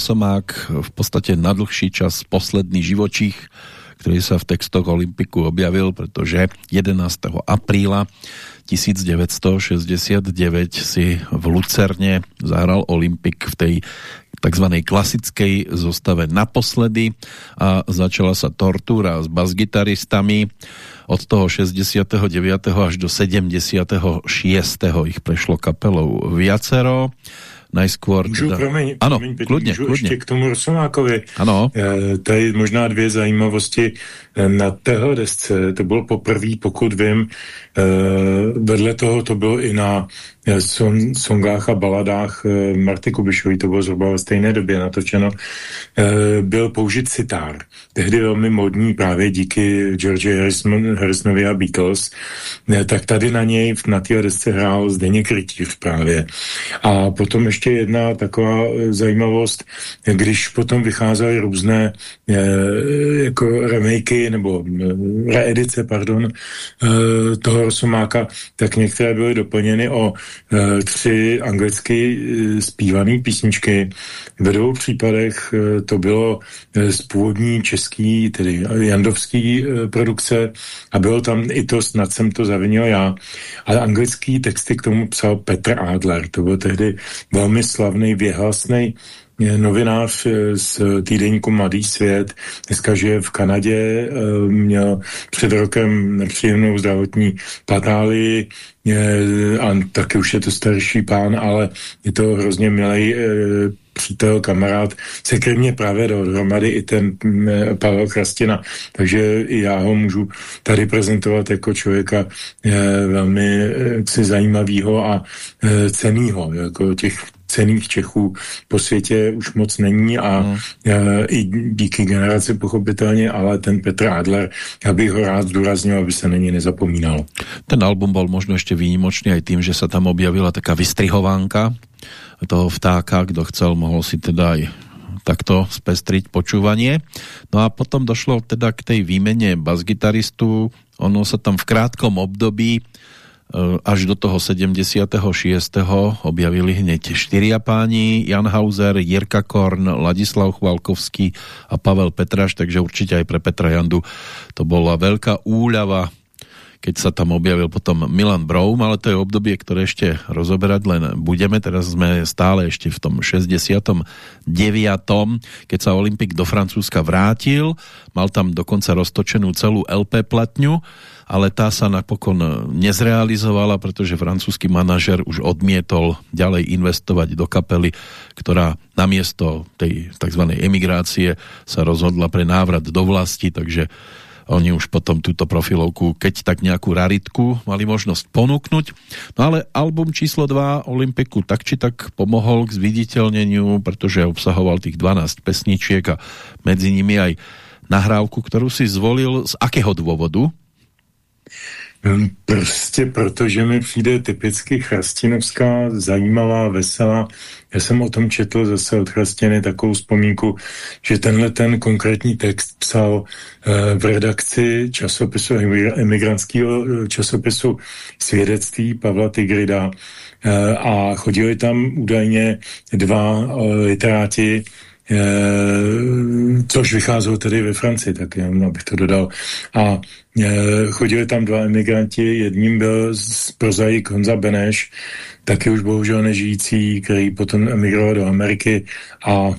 Rosomák v podstate na dlhší čas posledný živočích, ktorý sa v textoch Olympiku objavil, pretože 11. apríla 1969 si v Lucerne zahral Olympik v tej tzv. klasickej zostave naposledy a začala sa tortúra s basgitaristami. Od toho 69. až do 76. ich prešlo kapelou viacero najskôr... Můžu, teda... promiň, ano, promiň, kludně, můžu kludně. ještě k tomu Rosomákovi. Ano. E, tady možná dvě zajímavosti. E, na téhle desce, to bylo poprvé, pokud vím, e, vedle toho to bylo i na e, son, songách a baladách e, Marty Kubišový, to bylo zhruba ve stejné době natočeno, e, byl použit sitar. Tehdy velmi modní právě díky George Harrison, Harrisonovi a Beatles, e, tak tady na něj na té desce hrál Zdeněk Rytíř právě. A potom ještě ještě jedna taková e, zajímavost, když potom vycházely různé e, jako remakey nebo e, reedice, pardon, toho Rosomáka, tak některé byly doplněny o tři anglicky zpívané písničky. Ve dvou případech to bylo z původní český, tedy jandovský produkce a bylo tam i to, snad jsem to zavinil já, ale anglický texty k tomu psal Petr Adler. To byl tehdy velmi slavný, věhlasný eh, novinář eh, z týdeníku Mladý svět, dneska žije v Kanadě, eh, měl před rokem nepříjemnou zdravotní patálii a taky už je to starší pán, ale je to hrozně milý přítel, kamarád, se ke mně právě dohromady i ten mm, Pavel Krastina, takže já ho můžu tady prezentovat jako člověka velmi zajímavého a cenýho, jako těch cených Čechů po světě už moc není a hmm. e, i díky generaci pochopitelně, ale ten Petr Adler, já bych ho rád zdůraznil, aby se na něj nezapomínalo. Ten album byl možno ještě výjimočný aj tým, že se tam objavila taká vystrihovánka toho vtáka, kdo chcel, mohl si teda aj takto spestriť počúvanie. No a potom došlo teda k tej výmene basgitaristu, ono sa tam v krátkom období až do toho 76. objavili hneď štyria páni, Jan Hauser, Jirka Korn, Ladislav Chvalkovský a Pavel Petraš, takže určite aj pre Petra Jandu to bola veľká úľava keď sa tam objavil potom Milan Broum, ale to je obdobie, ktoré ešte rozoberať len budeme. Teraz sme stále ešte v tom 69. keď sa Olympik do Francúzska vrátil, mal tam dokonca roztočenú celú LP platňu, ale tá sa napokon nezrealizovala, pretože francúzsky manažer už odmietol ďalej investovať do kapely, ktorá namiesto tej tzv. emigrácie sa rozhodla pre návrat do vlasti, takže oni už potom túto profilovku, keď tak nejakú raritku mali možnosť ponúknuť. No ale album číslo 2 Olympiku tak či tak pomohol k zviditeľneniu, pretože obsahoval tých 12 pesničiek a medzi nimi aj nahrávku, ktorú si zvolil z akého dôvodu? Hm, prostě protože mi přijde typicky chrastinovská, zajímavá, veselá. Já jsem o tom četl zase od Chrastiny takovou vzpomínku, že tenhle ten konkrétní text psal eh, v redakci časopisu, emigrantského eh, časopisu Svědectví Pavla Tigrida eh, a chodili tam údajně dva literáti, což vycházelo tedy ve Francii, tak jenom abych to dodal. A eh, chodili tam dva emigranti, jedním byl z prozaik Honza Beneš, taky už bohužel nežijící, který potom emigroval do Ameriky a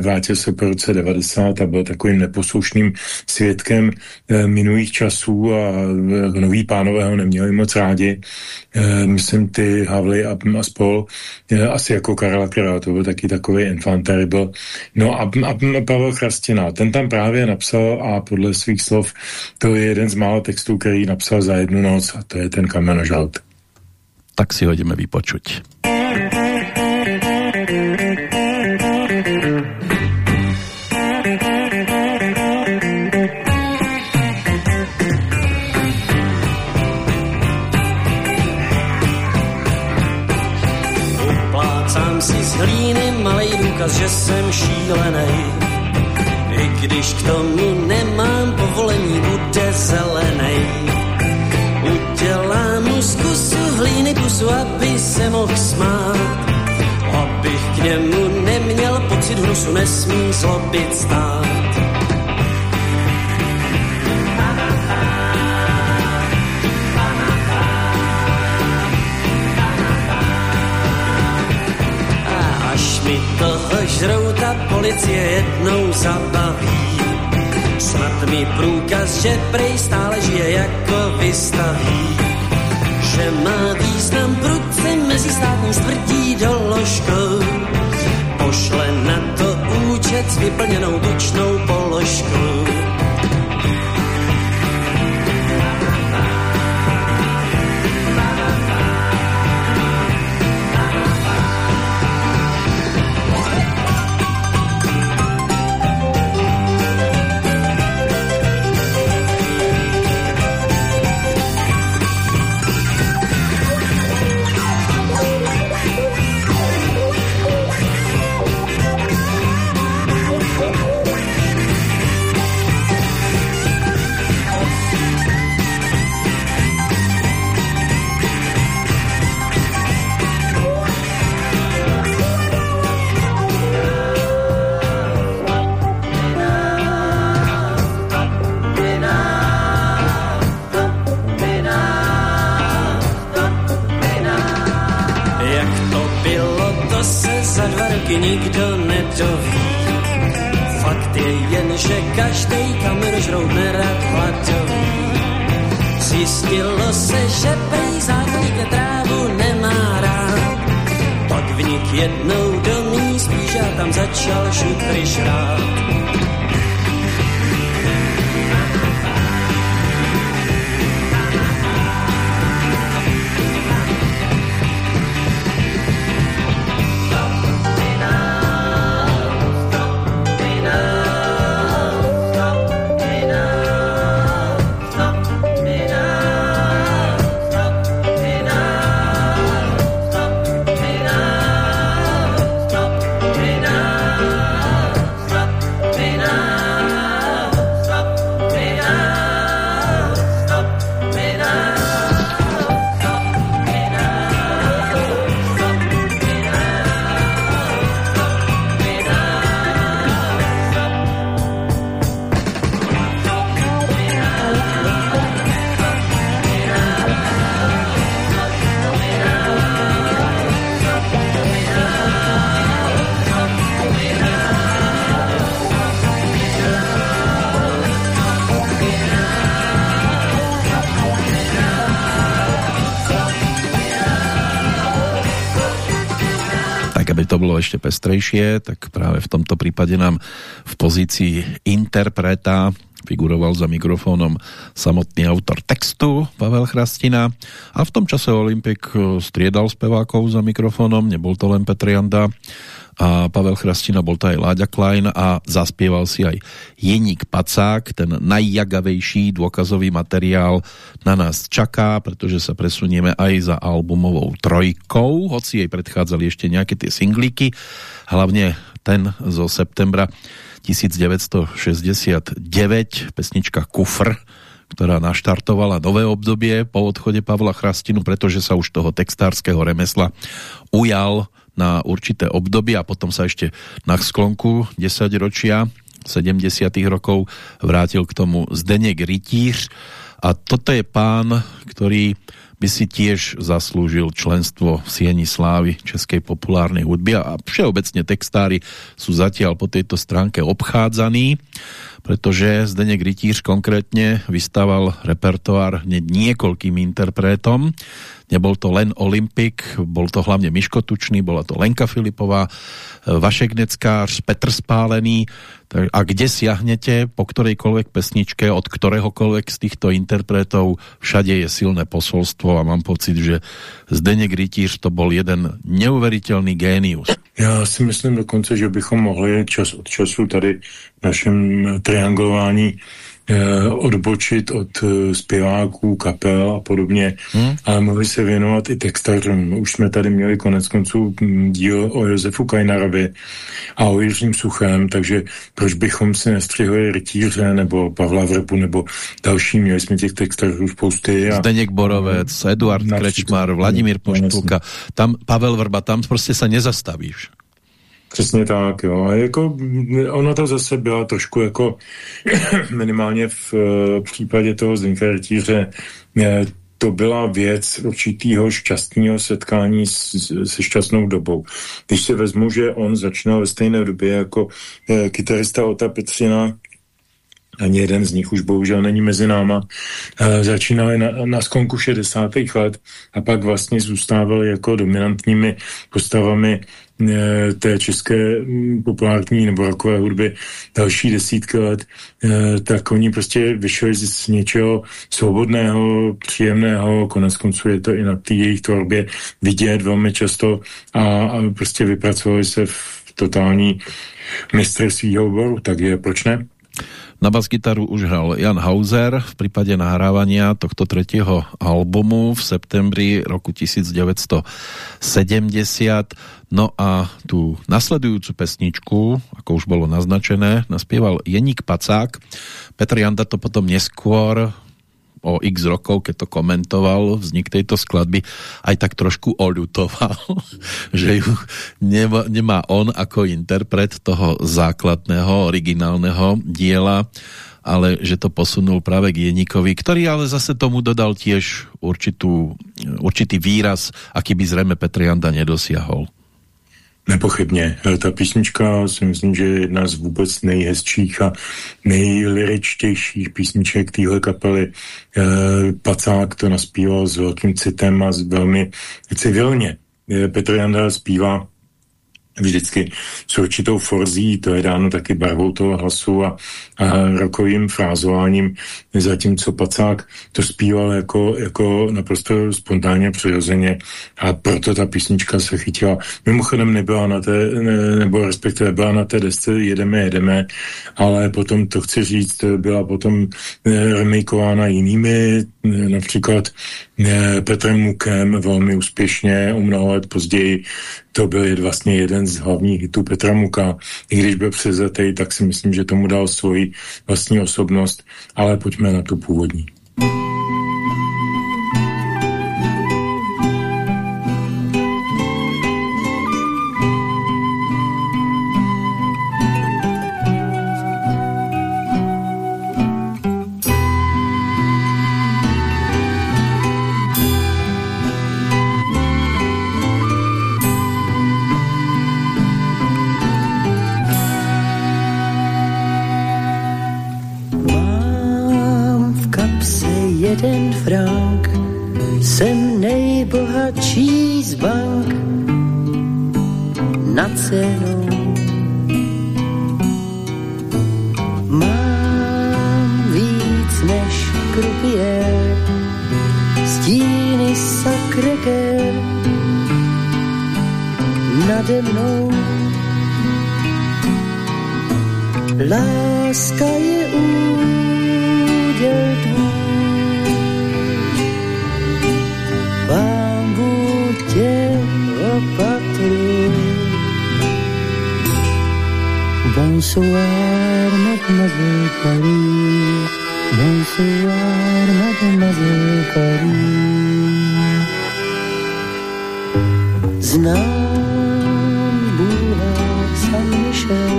vrátil se po roce 90 a byl takovým neposlušným svědkem e, minulých časů a e, noví pánové ho neměli moc rádi. E, myslím ty Havly a, a spol, asi jako Karla Krala, to byl taky takový enfant terrible. No a, a, Pavel Chrastina, ten tam právě napsal a podle svých slov to je jeden z mála textů, který napsal za jednu noc a to je ten kamenožalt. Tak si ho jdeme vypočuť. Jsem šílený. I když k tomu nemám povolení, bude zelený. Udělám mu z kusu hlíny kusu, aby se mohl smát. Abych k němu neměl pocit hnusu, nesmí zlobit stát. Žrouta policie jednou zabaví. Snad mi průkaz, že prej stále žije jako vystaví. Že má význam prudce mezi státní smrtí doložkou. Pošle na to účet s vyplněnou tučnou položkou nikdo nedoví. Fakt je jen, že každej kamer žrout nerad hladový. Zjistilo se, že prý zákonník trávu nemá rád. Pak vnik jednou do mý spíš a tam začal šutry šrát. To bolo ešte pestrejšie, tak práve v tomto prípade nám v pozícii interpreta figuroval za mikrofónom samotný autor textu Pavel Chrastina. A v tom čase Olympik striedal spevákov za mikrofónom, nebol to len Petr Janda, a Pavel Chrastina, bol to aj Láďa Klein a zaspieval si aj Jeník Pacák, ten najjagavejší dôkazový materiál na nás čaká, pretože sa presunieme aj za albumovou trojkou, hoci jej predchádzali ešte nejaké tie singlíky, hlavne ten zo septembra 1969, pesnička Kufr, ktorá naštartovala nové obdobie po odchode Pavla Chrastinu, pretože sa už toho textárskeho remesla ujal na určité obdobie a potom sa ešte na sklonku 10 ročia 70 rokov vrátil k tomu Zdeněk Rytíř. A toto je pán, ktorý by si tiež zaslúžil členstvo v Sieni Slávy českej populárnej hudby a všeobecne textári sú zatiaľ po tejto stránke obchádzaní, pretože Zdeněk Rytíř konkrétne vystával repertoár niekoľkým interpretom Nebol to len Olympik, bol to hlavne Miško Tučný, bola to Lenka Filipová, Vašek Neckář, Petr Spálený. A kde siahnete po ktorejkoľvek pesničke od ktoréhokoľvek z týchto interpretov, všade je silné posolstvo a mám pocit, že Zdeněk Rytíř to bol jeden neuveriteľný génius. Já si myslím dokonce, že bychom mohli čas od času tady v našem triangování Eh, odbočit od eh, zpěváků, kapel a podobně, hmm. ale mohli se věnovat i textařům. Už jsme tady měli konec konců hm, díl o Josefu Kajnarovi a o Jiřím Suchem, takže proč bychom si nestřihli Rytíře nebo Pavla Vrbu nebo další, měli jsme těch textařů spousty. A... Zdeněk Borovec, Eduard Krečmar, Vladimír Poštulka, tam Pavel Vrba, tam prostě se nezastavíš. Přesně tak, jo. A jako ona to zase byla trošku jako [coughs] minimálně v, v případě toho Zinkertíře to byla věc určitého šťastného setkání se šťastnou dobou. Když si vezmu, že on začínal ve stejné době jako e, kytarista Ota Petřina, ani jeden z nich už bohužel není mezi náma, e, začínali na, na skonku 60. let a pak vlastně zůstávali jako dominantními postavami Eh, té české mm, populární nebo rokové hudby další desítky let, eh, tak oni prostě vyšli z něčeho svobodného, příjemného, konec konců je to i na té jejich tvorbě vidět velmi často a, a prostě vypracovali se v totální mistr svýho oboru, tak je, proč ne? Na basgitaru už hral Jan Hauser v prípade nahrávania tohto tretieho albumu v septembri roku 1970. No a tú nasledujúcu pesničku, ako už bolo naznačené, naspieval Jeník Pacák. Petr Janda to potom neskôr o x rokov, keď to komentoval vznik tejto skladby, aj tak trošku oľutoval, [laughs] že ju nemá, nemá on ako interpret toho základného, originálneho diela, ale že to posunul práve k Jeníkovi, ktorý ale zase tomu dodal tiež určitú, určitý výraz, aký by zrejme Petr Janda nedosiahol. Nepochybně. Eh, ta písnička si myslím, že je jedna z vůbec nejhezčích a nejliričtějších písniček téhle kapely. Pacák to naspíval s velkým citem a velmi civilně. Petr Janda zpívá vždycky s určitou forzí, to je dáno taky barvou toho hlasu a, a rokovým frázováním, zatímco Pacák to zpíval jako, jako naprosto spontánně, přirozeně a proto ta písnička se chytila. Mimochodem nebyla na té, ne, nebo respektive byla na té desce Jedeme, jedeme, ale potom, to chci říct, byla potom eh, remakeována jinými, například Petrem Mukem velmi úspěšně, o mnoho let později to byl vlastně jeden z hlavních hitů Petra Muka. I když byl převzatý, tak si myslím, že tomu dal svoji vlastní osobnost, ale pojďme na tu původní. číst bank na cenu Mám víc než krupiér, stíny sakreker nade mnou. Láska je úděl opatrný. Bonsoir, mademoiselle Paris. Bonsoir, mademoiselle Paris. Znám Bulhár San Michel,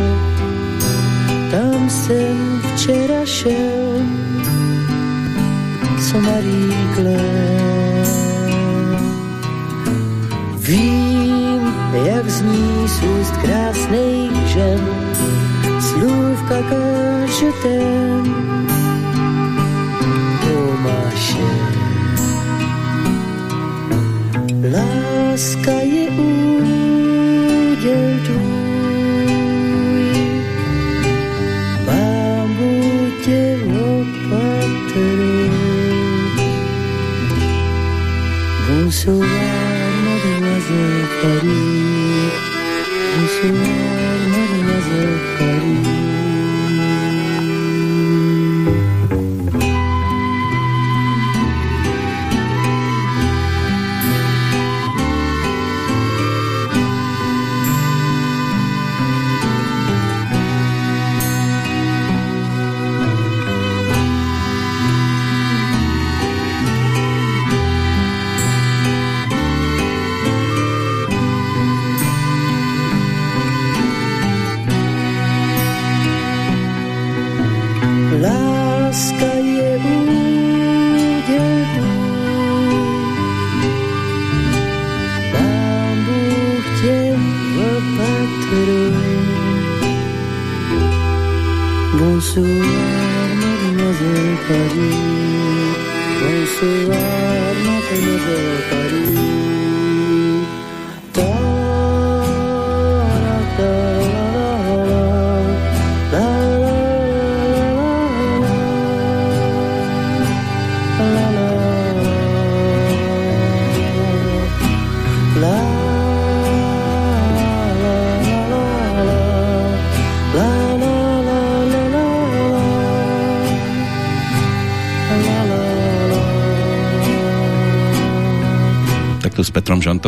tam jsem včera šel, co Marie Claire Petrom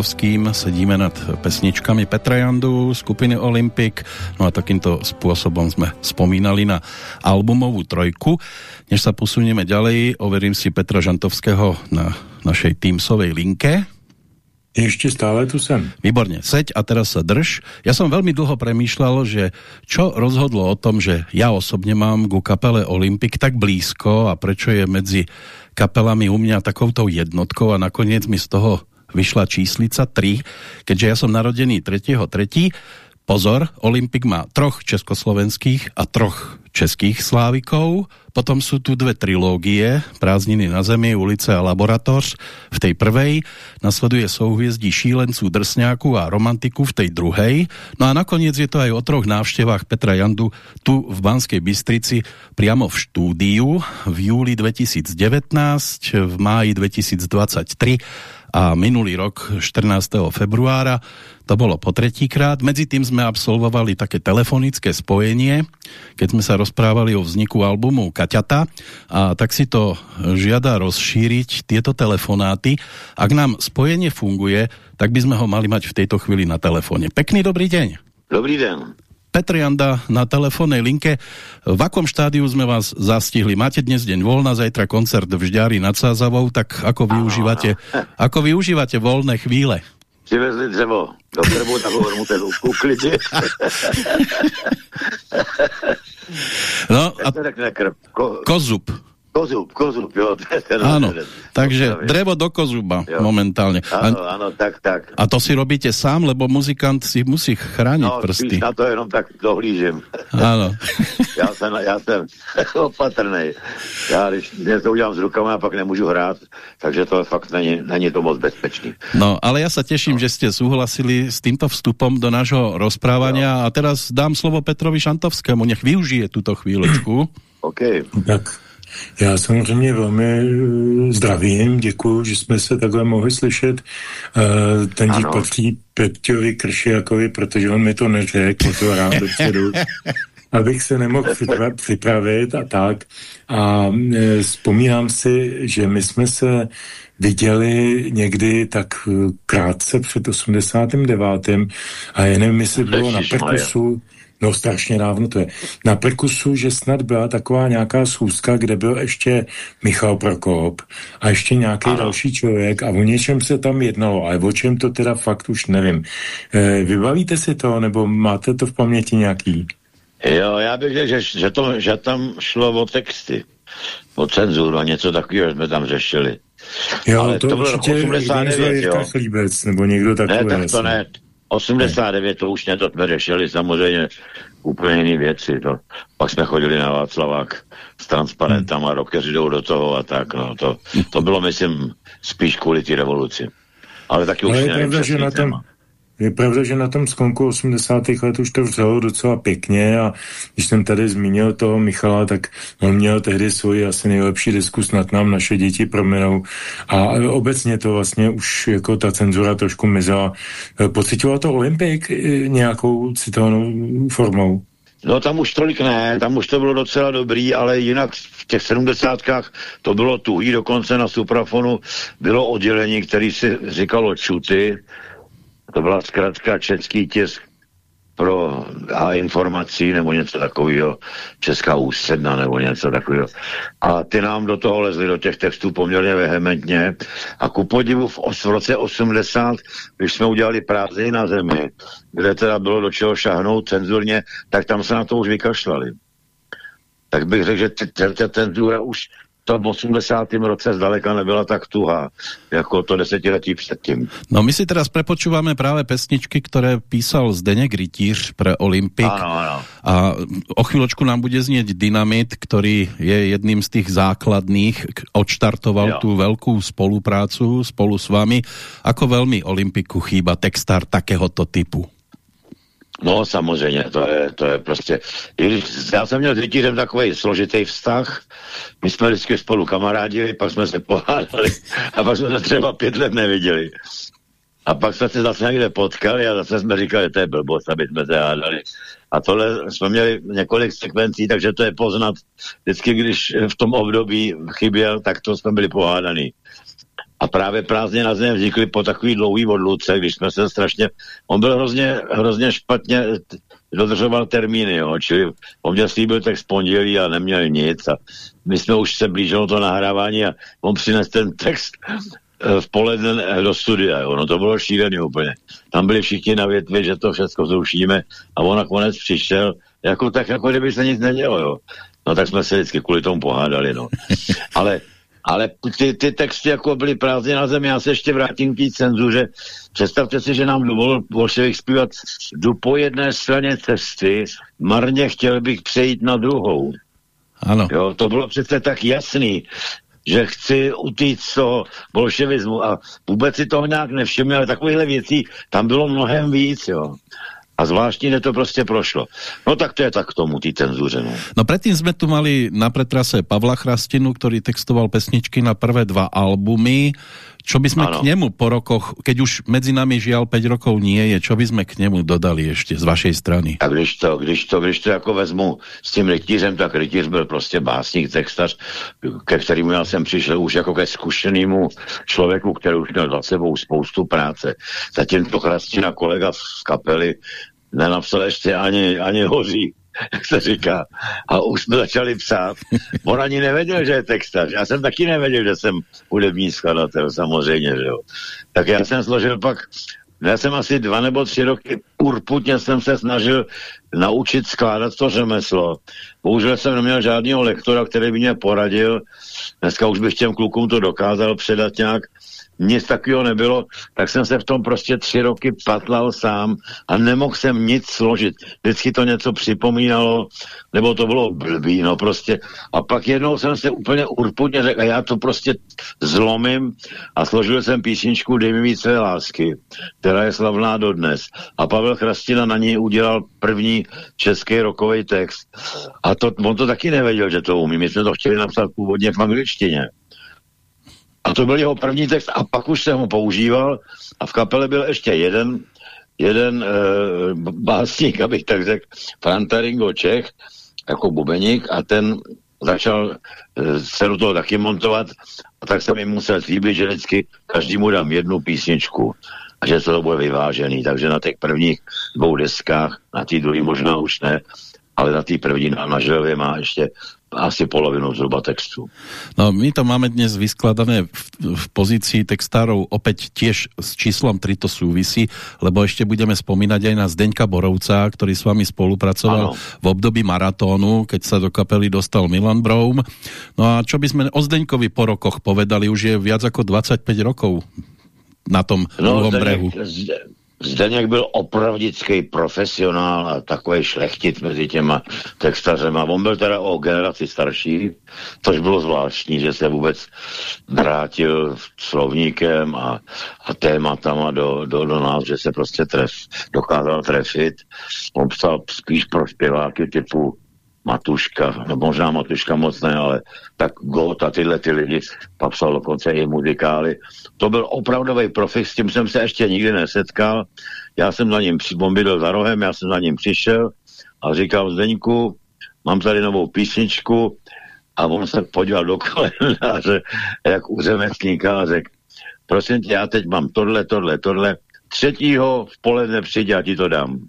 Žantovským sedíme nad pesničkami Petra Jandu, skupiny Olympic, no a takýmto spôsobom sme spomínali na albumovú trojku. Než sa posunieme ďalej, overím si Petra Žantovského na našej Teamsovej linke. Ještě stále tu jsem. Výborně, seď a teraz sa drž. Ja som veľmi dlho premýšľal, že čo rozhodlo o tom, že ja osobne mám ku kapele Olympic tak blízko a prečo je medzi kapelami u mňa takoutou jednotkou a nakoniec mi z toho vyšla číslica 3, keďže ja som narodený 3.3. Pozor, Olympik má troch československých a troch českých slávikov. Potom sú tu dve trilógie, Prázdniny na zemi, ulice a laboratoř v tej prvej. Nasleduje souhvězdí šílenců, drsňáku a romantiku v tej druhej. No a nakoniec je to aj o troch návštevách Petra Jandu tu v Banskej Bystrici priamo v štúdiu v júli 2019, v máji 2023 a minulý rok 14. februára to bolo po tretíkrát. Medzi tým sme absolvovali také telefonické spojenie, keď sme sa rozprávali o vzniku albumu Kaťata a tak si to žiada rozšíriť tieto telefonáty. Ak nám spojenie funguje, tak by sme ho mali mať v tejto chvíli na telefóne. Pekný dobrý deň. Dobrý den. Petr Janda na telefónnej linke. V akom štádiu sme vás zastihli? Máte dnes deň voľna, zajtra koncert v Žďári nad Sázavou, tak ako využívate, ako využívate voľné chvíle? Přivezli dřevo do krbu, tak ho mu ten uklidit. no a Ko, kozub. Kozub, kozub, jo. [laughs] Ten Áno, takže drevo do kozuba jo. momentálne. Áno, áno, tak, tak. A to si robíte sám, lebo muzikant si musí chrániť no, prsty. na to jenom tak dohlížím. Áno. [laughs] já, jsem, já jsem [laughs] opatrný. Já když dnes to udělám s rukama, pak nemůžu hrát, takže to fakt není, není to moc bezpečný. No, ale ja sa teším, no. že ste súhlasili s týmto vstupom do nášho rozprávania no. a teraz dám slovo Petrovi Šantovskému, nech využije túto chvíľočku. [clears throat] OK. Tak já samozřejmě velmi eh, zdravím, děkuji, že jsme se takhle mohli slyšet. Eh, ten dík patří Peťovi Kršiakovi, protože on mi to neřekl, to rád dopředu, [laughs] abych se nemohl připravit a tak. A eh, vzpomínám si, že my jsme se viděli někdy tak krátce před 89. a já nevím, jestli bylo na perkusu, No strašně dávno to je. Na perkusu, že snad byla taková nějaká schůzka, kde byl ještě Michal Prokop a ještě nějaký ano. další člověk a o něčem se tam jednalo, ale o čem to teda fakt už nevím. E, vybavíte si to, nebo máte to v paměti nějaký? Jo, já bych řekl, že, že, to, že tam šlo o texty, o cenzuru a něco takového jsme tam řešili. Jo, Ale to, to bylo určitě 89, jo. Chlíbec, nebo někdo takový. Ne, tak to ne. 89 to už ne, to jsme řešili samozřejmě úplně jiné věci. To. Pak jsme chodili na Václavák s transparentama, hmm. rokeři jdou do toho a tak. No. To, to bylo, myslím, spíš kvůli té revoluci. Ale taky už Ale je pravda, že na tom, je pravda, že na tom skonku 80. let už to vzalo docela pěkně a když jsem tady zmínil toho Michala, tak on měl tehdy svůj asi nejlepší diskus nad nám naše děti proměnou a obecně to vlastně už jako ta cenzura trošku mizela. Pocitoval to Olympik nějakou citovanou formou? No tam už tolik ne, tam už to bylo docela dobrý, ale jinak v těch sedmdesátkách to bylo tuhý, dokonce na suprafonu bylo oddělení, který si říkalo čuty, to byla zkrátka český tisk pro a informací nebo něco takového, Česká ústředna nebo něco takového. A ty nám do toho lezli, do těch textů poměrně vehementně. A ku podivu v, v roce 80, když jsme udělali prázdniny na zemi, kde teda bylo do čeho šahnout cenzurně, tak tam se na to už vykašlali. Tak bych řekl, že ta cenzura už to v 80. roce zdaleka nebyla tak tuhá, jako to desetiletí předtím. No my si teraz prepočúvame práve pesničky, ktoré písal Zdeněk Rytíř pre Olympik. Ano, ano. A o chvíľočku nám bude znieť Dynamit, ktorý je jedným z tých základných, odštartoval jo. tú veľkú spoluprácu spolu s vami. Ako veľmi Olympiku chýba textár takéhoto typu? No samozřejmě, to je, to je prostě, já jsem měl s Rytířem takový složitý vztah, my jsme vždycky spolu kamarádili, pak jsme se pohádali a pak jsme se třeba pět let neviděli. A pak jsme se zase někde potkali a zase jsme říkali, to je blbost, aby jsme se hádali. A tohle jsme měli několik sekvencí, takže to je poznat. Vždycky, když v tom období chyběl, tak to jsme byli pohádaný. A právě prázdně na zem vznikly po takový dlouhý odluce, když jsme se strašně... On byl hrozně, hrozně špatně dodržoval termíny, jo, čili on mě slíbil tak pondělí a neměl nic a my jsme už se blížilo to nahrávání a on přines ten text eh, v poledne eh, do studia, jo. no to bylo šílený úplně. Tam byli všichni na větvi, že to všechno zrušíme a on nakonec přišel, jako tak, jako kdyby se nic nedělo, jo. No tak jsme se vždycky kvůli tomu pohádali, no. Ale ale ty, ty texty jako byly prázdně na zemi. Já se ještě vrátím k té cenzuře. Představte si, že nám dovolil bolševik zpívat jdu po jedné straně cesty, marně chtěl bych přejít na druhou. Ano. Jo, to bylo přece tak jasný, že chci utíct z toho bolševismu a vůbec si toho nějak nevšiml, ale takovýchhle věcí tam bylo mnohem víc, jo. A zvláštně to prostě prošlo. No tak to je tak k tomu, tý cenzuře. No. no predtým sme tu mali na pretrase Pavla Chrastinu, ktorý textoval pesničky na prvé dva albumy. Čo by sme ano. k nemu po rokoch, keď už medzi nami žiaľ 5 rokov nie je, čo by sme k nemu dodali ešte z vašej strany? A když to, když to, když to jako vezmu s tím rytířem, tak rytíř byl prostě básník, textař, ke kterému já jsem přišel už jako ke zkušenému člověku, který už měl za sebou spoustu práce. Zatím to Chrastina kolega z kapely nenapsal ještě ani, ani hoří jak se říká. A už jsme začali psát. On ani nevěděl, že je textař. Já jsem taky nevěděl, že jsem hudební skladatel, samozřejmě, že jo. Tak já jsem složil pak, já jsem asi dva nebo tři roky urputně jsem se snažil naučit skládat to řemeslo. Bohužel jsem neměl žádného lektora, který by mě poradil. Dneska už bych těm klukům to dokázal předat nějak nic takového nebylo, tak jsem se v tom prostě tři roky patlal sám a nemohl jsem nic složit. Vždycky to něco připomínalo, nebo to bylo blbý, no prostě. A pak jednou jsem se úplně urputně řekl, a já to prostě zlomím a složil jsem písničku Dej mi víc své lásky, která je slavná dodnes. A Pavel Chrastina na ní udělal první český rokový text. A to, on to taky nevěděl, že to umí. My jsme to chtěli napsat původně v angličtině. A to byl jeho první text a pak už jsem ho používal a v kapele byl ještě jeden, jeden e, básník, abych tak řekl, Franta Ringo Čech, jako bubeník a ten začal e, se do toho taky montovat a tak jsem jim musel slíbit, že vždycky každému dám jednu písničku a že to bude vyvážený. Takže na těch prvních dvou deskách, na té druhé možná už ne, ale na té první na, na želvě má ještě asi polovinu zhruba textu. No my to máme dnes vyskladané v, v pozícii textárov opäť tiež s číslom 3 to súvisí, lebo ešte budeme spomínať aj na Zdeňka Borovca, ktorý s vami spolupracoval ano. v období maratónu, keď sa do kapely dostal Milan Broum. No a čo by sme o Zdeňkovi po rokoch povedali, už je viac ako 25 rokov na tom no, druhom brehu. Zdeněk byl opravdický profesionál a takový šlechtit mezi těma textařema. On byl teda o generaci starší, což bylo zvláštní, že se vůbec vrátil slovníkem a, a tématama do, do, do nás, že se prostě tref, dokázal trefit. On psal spíš pro zpěváky typu Matuška, no možná Matuška moc ne, ale tak Got a tyhle ty lidi, papsal dokonce i muzikály. To byl opravdový profik, s tím jsem se ještě nikdy nesetkal. Já jsem na ním, bydl za rohem, já jsem na ním přišel a říkal Zdeňku, mám tady novou písničku a on se podíval do kalendáře, jak u řemeslníka a řekl, prosím tě, já teď mám tohle, tohle, tohle, třetího v poledne přijď, já ti to dám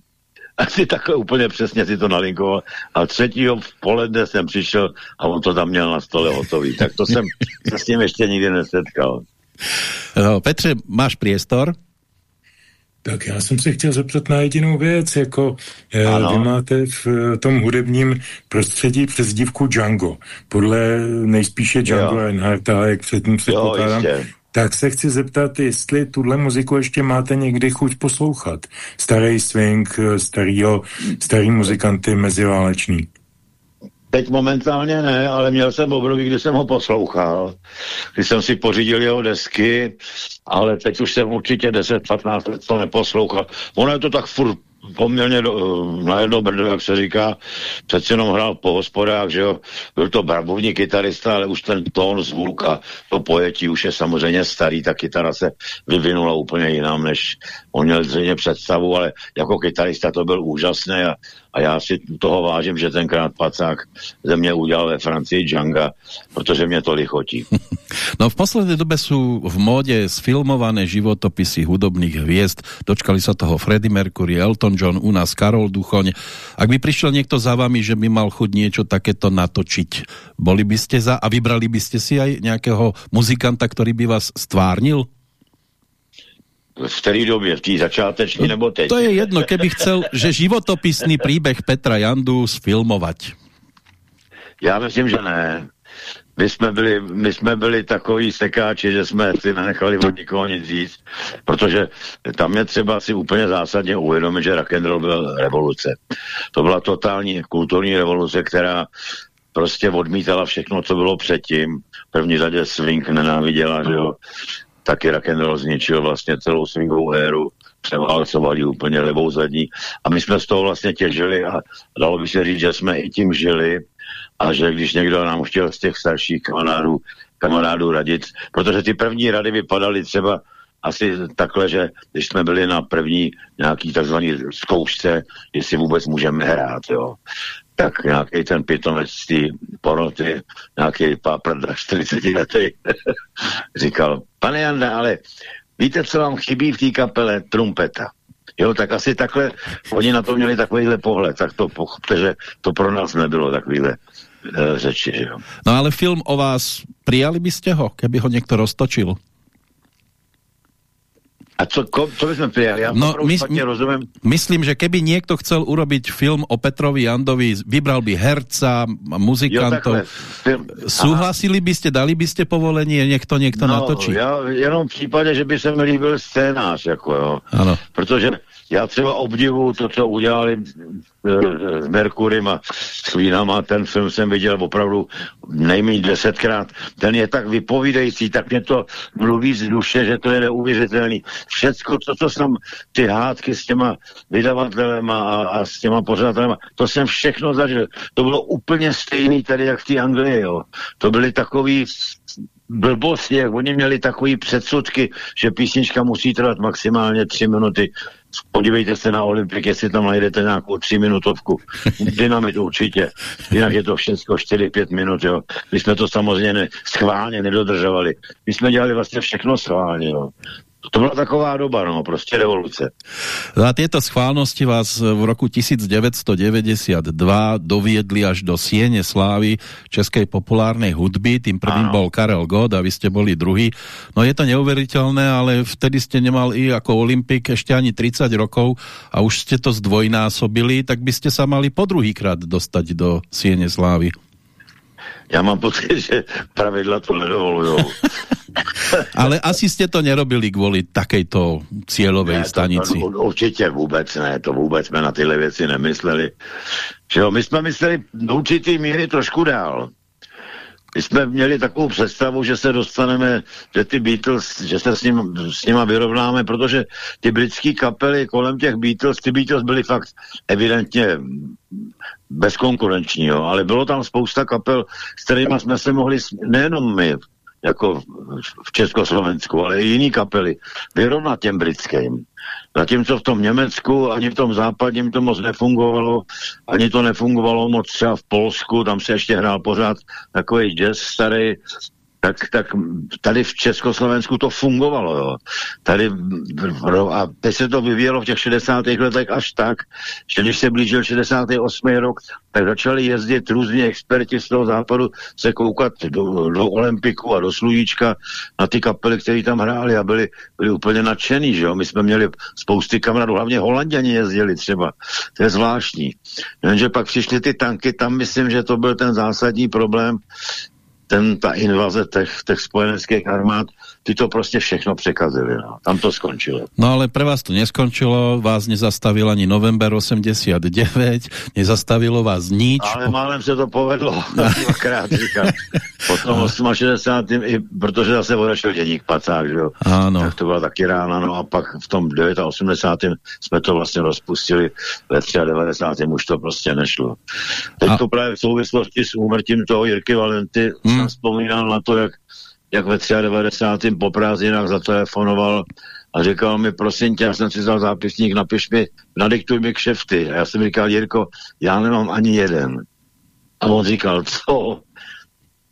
asi takhle úplně přesně si to nalinkoval. A třetího v poledne jsem přišel a on to tam měl na stole hotový. Tak to jsem se s tím ještě nikdy nesetkal. No, Petře, máš priestor? Tak já jsem se chtěl zeptat na jedinou věc, jako eh, vy máte v eh, tom hudebním prostředí přes dívku Django, podle nejspíše Django Reinhardta, jak předtím předpokládám. Jo, tak se chci zeptat, jestli tuhle muziku ještě máte někdy chuť poslouchat. Starý swing, starýho, starý muzikanty meziválečný. Teď momentálně ne, ale měl jsem období, kdy jsem ho poslouchal, kdy jsem si pořídil jeho desky, ale teď už jsem určitě 10-15 let to neposlouchal. Ono je to tak furt poměrně do, na jedno brdo, jak se říká, přece jenom hrál po hospodách, že jo, byl to bravovní kytarista, ale už ten tón, zvuk a to pojetí už je samozřejmě starý, ta kytara se vyvinula úplně jinam, než on měl zřejmě představu, ale jako kytarista to byl úžasný a a já si toho vážím, že tenkrát Pacák ze mě udělal ve Francii Djanga, protože mě to lichotí. [laughs] No v poslednej dobe sú v móde sfilmované životopisy hudobných hviezd. Dočkali sa toho Freddie Mercury, Elton John, u nás Karol Duchoň. Ak by prišiel niekto za vami, že by mal chuť niečo takéto natočiť, boli by ste za a vybrali by ste si aj nejakého muzikanta, ktorý by vás stvárnil? V které době, v té začáteční nebo teď? To je jedno, keby chcel, že životopisný příběh Petra Jandu sfilmovat. Já myslím, že ne. my jsme byli, my jsme byli takový sekáči, že jsme si nenechali od nikoho nic říct, protože tam je třeba si úplně zásadně uvědomit, že rock'n'roll byl revoluce. To byla totální kulturní revoluce, která prostě odmítala všechno, co bylo předtím. V první řadě swing nenáviděla, že jo. Taky rock'n'roll zničil vlastně celou swingovou éru převálcovali úplně levou zadní. A my jsme z toho vlastně těžili a dalo by se říct, že jsme i tím žili a že když někdo nám chtěl z těch starších kamarádů, kamarádů radit, protože ty první rady vypadaly třeba asi takhle, že když jsme byli na první nějaký takzvaný zkoušce, jestli vůbec můžeme hrát, jo, tak nějaký ten pitomec z té poroty, nějaký páprda 40 letý, říkal, pane Janda, ale víte, co vám chybí v té kapele? Trumpeta. Jo, tak asi takhle, oni na to měli takovýhle pohled, tak to pochopte, že to pro nás nebylo takovýhle e, řeči, že jo. No ale film o vás, prijali byste ho, keby ho někdo roztočil? A co, ko, co by sme prijali? Ja no, my, rozumiem. Myslím, že keby niekto chcel urobiť film o Petrovi Jandovi, vybral by herca, muzikantov. Jo, Súhlasili by ste, dali by ste povolenie, niekto niekto no, natočí? Ja jenom v případě, že by se mi líbil scénář, jako jo. Ano. Protože já třeba obdivu to, co udělali s Merkurym a s Vínama, ten film jsem viděl opravdu nejméně desetkrát. Ten je tak vypovídající, tak mě to mluví z duše, že to je neuvěřitelný. Všecko, to, co jsem, ty hádky s těma vydavatelema a, a s těma pořadatelema, to jsem všechno zažil. To bylo úplně stejný tady, jak v té Anglii, jo. To byly takový blbosti, jak oni měli takový předsudky, že písnička musí trvat maximálně tři minuty. Podívejte se na Olympik, jestli tam najdete nějakou tříminutovku. [laughs] Dynamit určitě. Jinak je to všechno 4-5 minut, jo. My jsme to samozřejmě ne, schválně nedodržovali. My jsme dělali vlastně všechno schválně, jo. To byla taková doba, no, prostě revoluce. Za tieto schválnosti vás v roku 1992 doviedli až do Siene slávy českej populárnej hudby, tým prvým ano. bol Karel God a vy ste boli druhý. No je to neuveriteľné, ale vtedy ste nemal i ako Olympik ešte ani 30 rokov a už ste to zdvojnásobili, tak by ste sa mali po druhýkrát dostať do Siene slávy. Já mám pocit, že pravidla to nedovolují. [laughs] Ale asi jste to nerobili kvůli takejto cílové ne, stanici. To, to, určitě vůbec ne, to vůbec jsme na tyhle věci nemysleli. Že jo, my jsme mysleli do určitý míry trošku dál. My jsme měli takovou představu, že se dostaneme, že ty Beatles, že se s, ním, s nima vyrovnáme, protože ty britské kapely kolem těch Beatles, ty Beatles byly fakt evidentně bezkonkurenční, jo, ale bylo tam spousta kapel, s kterými jsme se mohli, nejenom my, jako v Československu, ale i jiný kapely, vyrovnat těm britským. Zatímco v tom Německu ani v tom západním to moc nefungovalo, ani to nefungovalo moc třeba v Polsku, tam se ještě hrál pořád takový jazz starý, tak, tak tady v Československu to fungovalo. Jo. Tady, a teď se to vyvíjelo v těch 60. letech až tak, že když se blížil 68. rok, tak začali jezdit různí experti z toho západu se koukat do, do Olympiku a do Slujíčka na ty kapely, které tam hráli a byli, byli úplně nadšený. Že jo? My jsme měli spousty kamarádů, hlavně Holanděni jezdili třeba. To je zvláštní. Jenže pak přišly ty tanky, tam myslím, že to byl ten zásadní problém, ten, ta invaze těch, těch spojeneckých armád, ty to prostě všechno překazili. No. Tam to skončilo. No ale pre vás to neskončilo, vás nezastavil ani november 89, nezastavilo vás nič. Ale málem se to povedlo, [laughs] [laughs] dvakrát říkám. Potom 68. I, protože zase odešel děník Pacák, že jo. Ano. Tak to byla taky rána, no a pak v tom 89. jsme to vlastně rozpustili, ve 93. už to prostě nešlo. Teď a... to právě v souvislosti s úmrtím toho Jirky Valenty hmm. Jsem vzpomínal na to, jak, jak ve 93. po prázdninách zatelefonoval a říkal mi, prosím tě, já jsem si vzal zápisník, napiš mi, nadiktuj mi kšefty. A já jsem říkal, Jirko, já nemám ani jeden. A on říkal, co?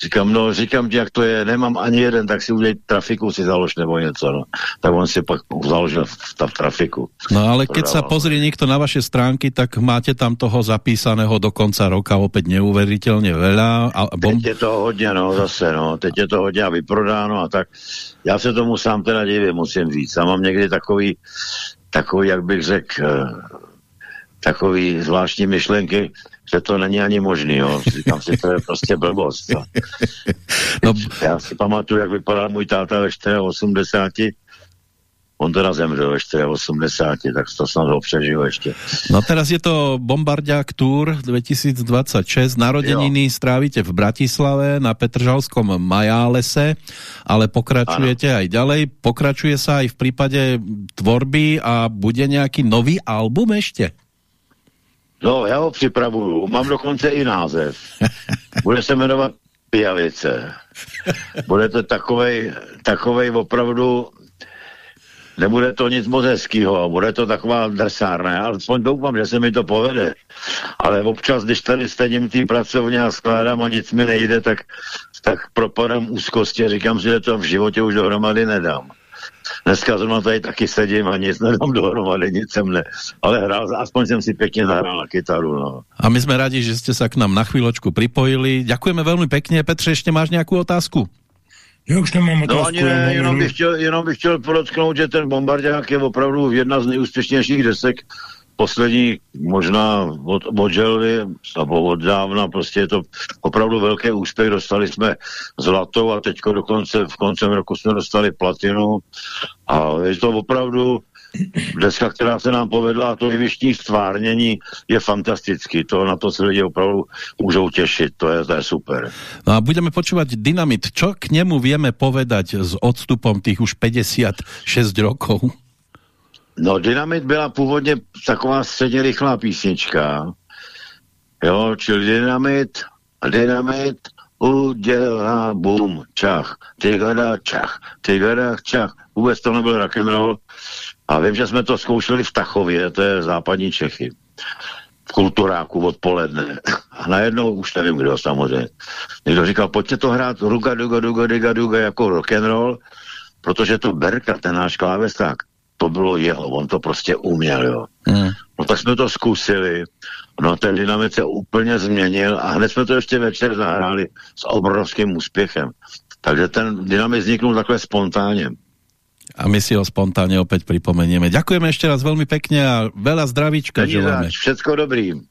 Říkám, no, říkám ti, jak to je, nemám ani jeden, tak si udělej trafiku, si založ nebo něco, no. Tak on si pak založil v, v trafiku. No ale keď sa pozrie někdo na vaše stránky, tak máte tam toho zapísaného do konca roka opět neuvěřitelně veľa. A bom... Teď je to hodně, no, zase, no, teď je to hodně a vyprodáno a tak. Já se tomu sám teda divím, musím říct. Já mám někdy takový, takový, jak bych řekl, takový zvláštní myšlenky, že to není ani možný, jo. Říkám si, to je prostě blbost. No. Já si pamatuju, jak vypadal můj táta ve 80 On teda zemřel ve 80, tak to snad ho přežil ještě. No teraz je to Bombardiak Tour 2026. Narodeniny jo. strávite v Bratislave na Petržalskom Majálese, ale pokračujete ano. aj ďalej. Pokračuje sa aj v prípade tvorby a bude nejaký nový album ešte? No, já ho připravuju. Mám dokonce i název. [laughs] Bude se jmenovat Pijavice. Bude to takovej, takovej opravdu nebude to nic moc hezkýho, bude to taková drsárna, ale aspoň doufám, že se mi to povede. Ale občas, když tady stejním tý pracovně a skládám a nic mi nejde, tak, tak propadám úzkosti a říkám si, že to v životě už dohromady nedám. Dneska zrovna tady taky sedím a nic nedám dohromady, nic jsem ne. Ale hrál, aspoň jsem si pěkně zahrál na kytaru. No. A my jsme rádi, že jste se k nám na chvíločku připojili. Děkujeme velmi pěkně. Petře, ještě máš nějakou otázku? Já už nemám otázku. No ani ne, jenom bych, chtěl, jenom bych chtěl podotknout, že ten bombardák je opravdu jedna z nejúspěšnějších desek poslední možná od, od želvy, nebo od dávna, prostě je to opravdu velký úspěch, dostali jsme zlatou a teďko dokonce v koncem roku jsme dostali platinu a je to opravdu deska, která se nám povedla a to jevištní stvárnění je fantastický. To na to se lidi opravdu můžou těšit. To je, to je super. No a budeme počúvať Dynamit. Čo k němu vieme povedať s odstupom těch už 56 rokov? No, Dynamit byla původně taková středně rychlá písnička. Jo, čili Dynamit, Dynamit udělá bum, čach, tygada, čach, tygada, čach. Vůbec to nebyl rock'n'roll, a vím, že jsme to zkoušeli v Tachově, to je západní Čechy. V kulturáku odpoledne. A najednou už nevím kdo samozřejmě. Někdo říkal, pojďte to hrát ruga, duga, duga, duga, duga jako rock and roll, protože to Berka, ten náš klávesák, to bylo jeho, on to prostě uměl, jo. Mm. No tak jsme to zkusili, no ten dynamit se úplně změnil a hned jsme to ještě večer zahráli s obrovským úspěchem. Takže ten dynamit vzniknul takhle spontánně a my si ho spontánne opäť pripomenieme. Ďakujeme ešte raz veľmi pekne a veľa zdravíčka želáme. Všetko dobrý.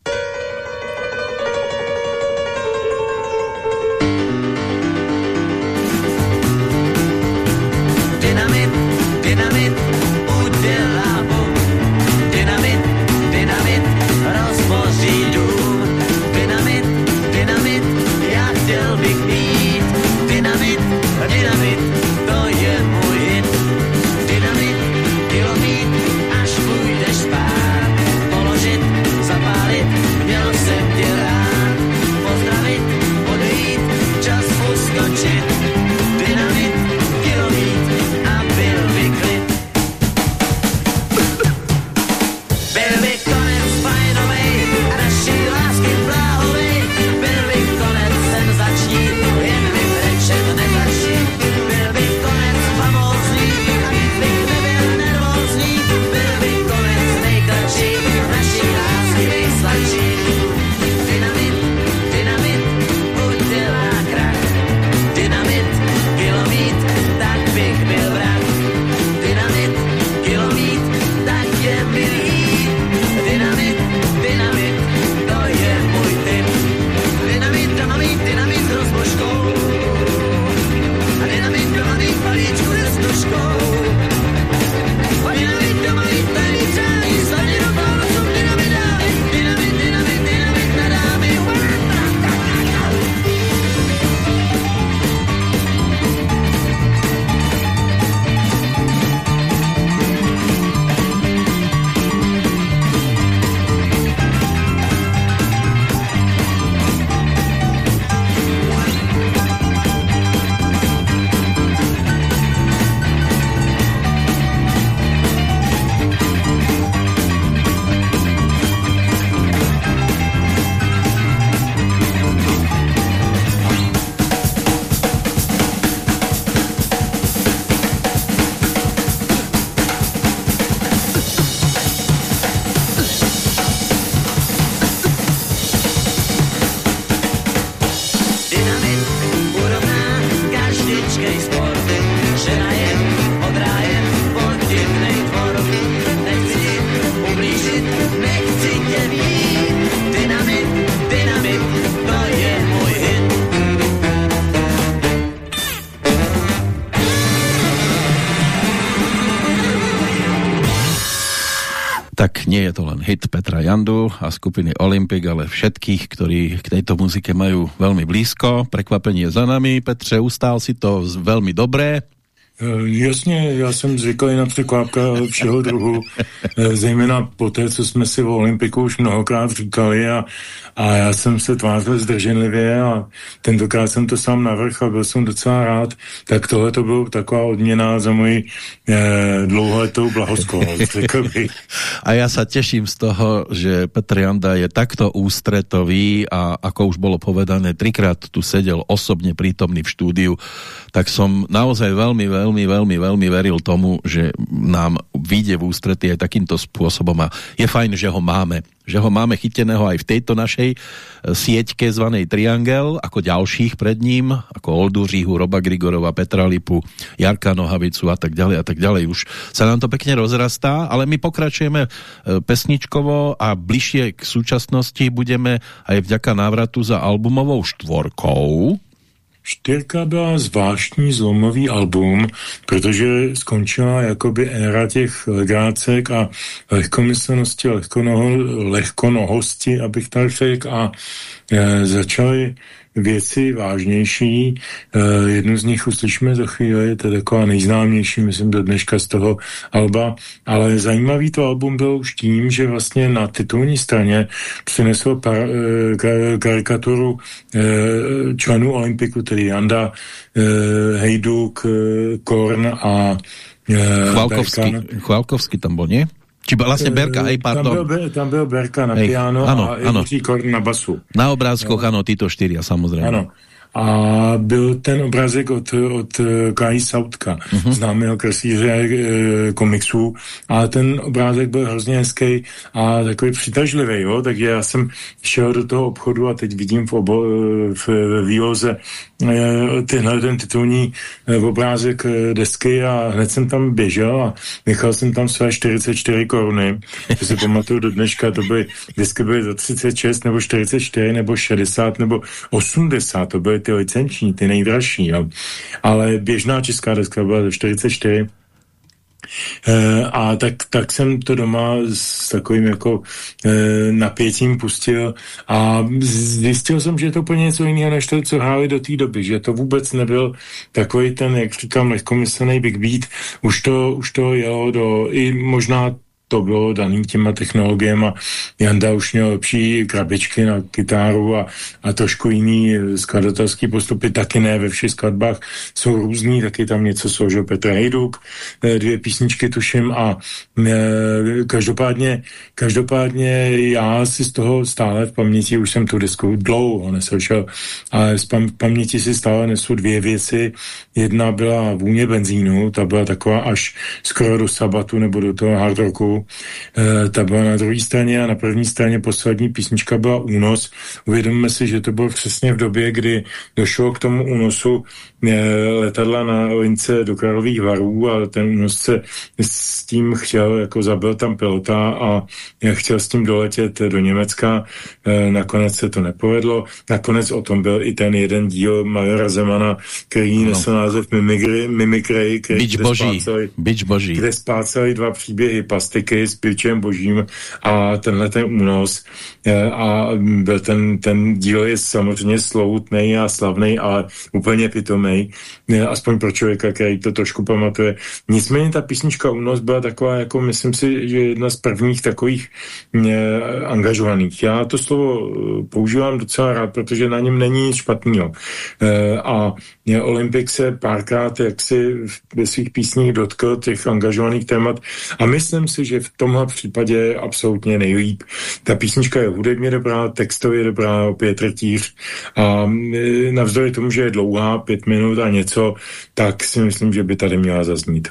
Jandu a skupiny Olympic, ale všetkých, ktorí k tejto muzike majú veľmi blízko. Prekvapenie za nami. Petře, ustál si to veľmi dobré. Eh, jasně, já jsem zvyklý na překvápka všeho druhu, eh, zejména po té, co jsme si o Olympiku už mnohokrát říkali a, a já jsem se tvářil zdrženlivě a tentokrát jsem to sám navrh a byl jsem docela rád, tak tohle to bylo taková odměna za moji eh, dlouholetou blahosklonost, A já se těším z toho, že Petr Janda je takto ústretový a ako už bylo povedané, trikrát tu seděl osobně prítomný v štúdiu, tak som naozaj veľmi, veľmi, veľmi, veľmi veril tomu, že nám vyjde v ústrety aj takýmto spôsobom a je fajn, že ho máme že ho máme chyteného aj v tejto našej e, sieťke zvanej Triangel, ako ďalších pred ním, ako Oldu Říhu, Roba Grigorova, Petra Lipu, Jarka Nohavicu a tak ďalej a tak ďalej. Už sa nám to pekne rozrastá, ale my pokračujeme e, pesničkovo a bližšie k súčasnosti budeme aj vďaka návratu za albumovou štvorkou, Čtyřka byla zvláštní zlomový album, protože skončila jakoby éra těch legácek a lehkomyslnosti, lehkonoho, lehkonohosti, abych tak řekl, a e, začaly věci vážnější. Uh, jednu z nich uslyšíme za chvíli, to je taková nejznámější, myslím, do dneška z toho alba, ale zajímavý to album byl už tím, že vlastně na titulní straně přinesl par, uh, karikaturu uh, členů Olympiku, tedy Janda, uh, Hejduk, uh, Korn a Chvalkovský, Chvalkovský tam byl, nie? Či vlastně Berka, hej, pardon. Tam byl, tam byl Berka na hej, piano ano, a ano. Korn na basu. Na obrázkoch, ano, tyto čtyři, samozřejmě. Ano a byl ten obrázek od, od eh, Kai Sautka, uh-huh. známého kreslíře e, komiksů a ten obrázek byl hrozně hezký a takový přitažlivý, jo, takže já jsem šel do toho obchodu a teď vidím v, obo, eh, v, v výloze tenhle ten titulní e, obrázek desky a hned jsem tam běžel a nechal jsem tam své 44 koruny, to si pamatuju do dneška, to byly, desky byly za 36 nebo 44 nebo 60 nebo 80, to byly ty licenční, ty nejdražší, jo. ale běžná česká deska byla za 44 E, a tak, tak jsem to doma s takovým jako e, napětím pustil a zjistil jsem, že je to úplně něco jiného, než to, co hráli do té doby, že to vůbec nebyl takový ten, jak říkám, lehkomyslný big beat, už to, už to jelo do, i možná to bylo daný těma technologiemi. Janda už měl lepší krabičky na kytáru a, a trošku jiný skladatelský postupy, taky ne ve všech skladbách jsou různý, taky tam něco složil Petr Hejduk, eh, dvě písničky tuším a e, každopádně, každopádně já si z toho stále v paměti, už jsem tu disku dlouho neslyšel, ale z pam paměti si stále nesu dvě věci. Jedna byla vůně benzínu, ta byla taková až skoro do sabatu nebo do toho hard e, ta byla na druhé straně a na první straně poslední písnička byla Únos. Uvědomíme si, že to bylo přesně v době, kdy došlo k tomu únosu e, letadla na lince do Králových varů a ten únosce s tím chtěl, jako zabil tam pilota a chtěl s tím doletět do Německa. E, nakonec se to nepovedlo. Nakonec o tom byl i ten jeden díl Majora Zemana, který no. nesl název Mimikry, Mimikry, Bič boží. Spáceli, Bič boží. Kde spáceli dva příběhy Pastik Ameriky s Pilčem Božím a tenhle ten únos a byl ten, ten díl je samozřejmě sloutný a slavný, ale úplně pitomý, aspoň pro člověka, který to trošku pamatuje. Nicméně ta písnička Únos byla taková, jako myslím si, že jedna z prvních takových angažovaných. Já to slovo e, používám docela rád, protože na něm není nic špatného. E, a Olympik se párkrát jaksi ve svých písních dotkl těch angažovaných témat a myslím si, že v tomhle případě absolutně nejlíp. Ta písnička je hudebně dobrá, textově dobrá, opět retíř a e, navzdory tomu, že je dlouhá, pět minut a něco, tak si myslím, že by tady měla zaznít.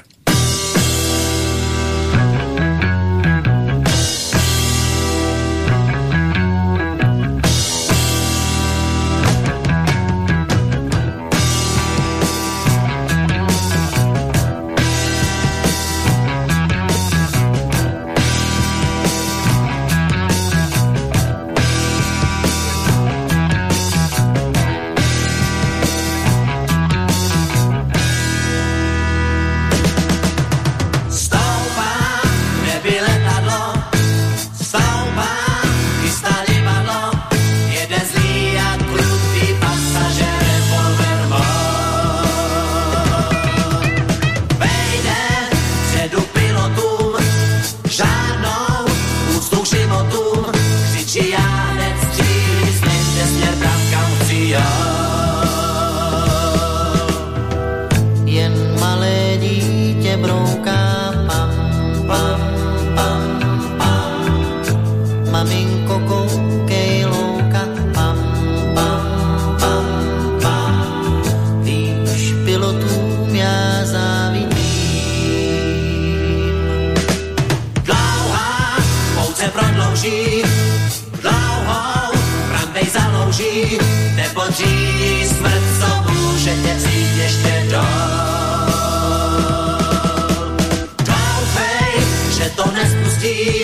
Poručí,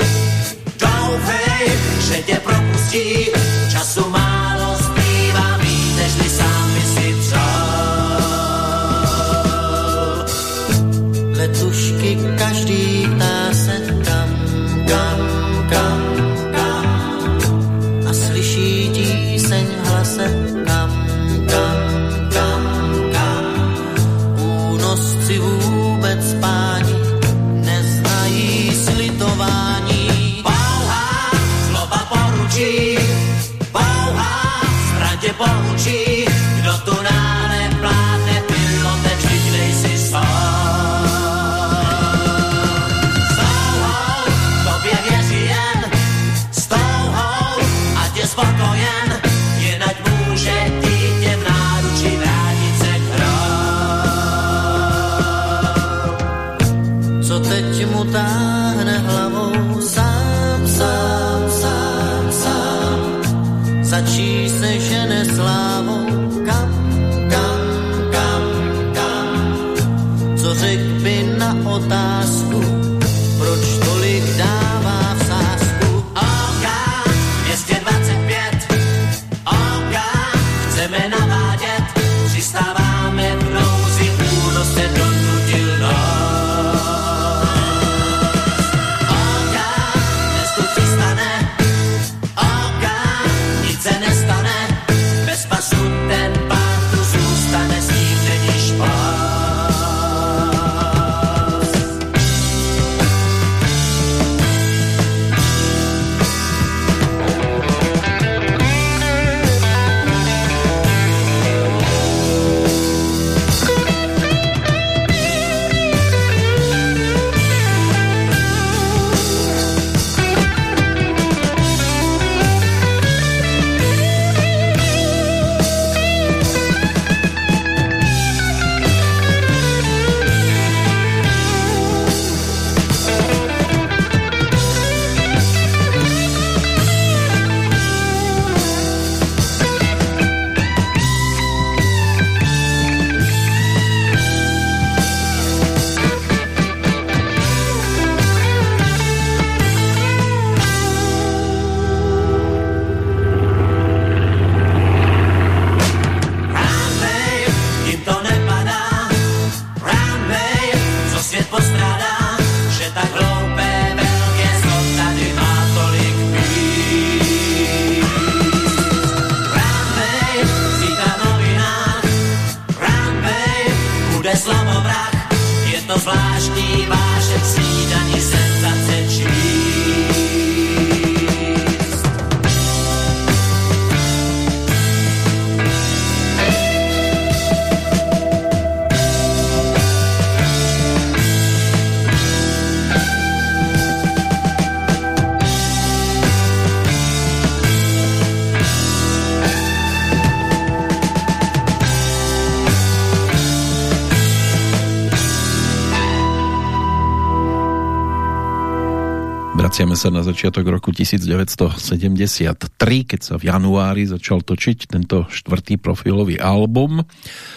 doufej, že tě propustí, sa na začiatok roku 1973, keď sa v januári začal točiť tento štvrtý profilový album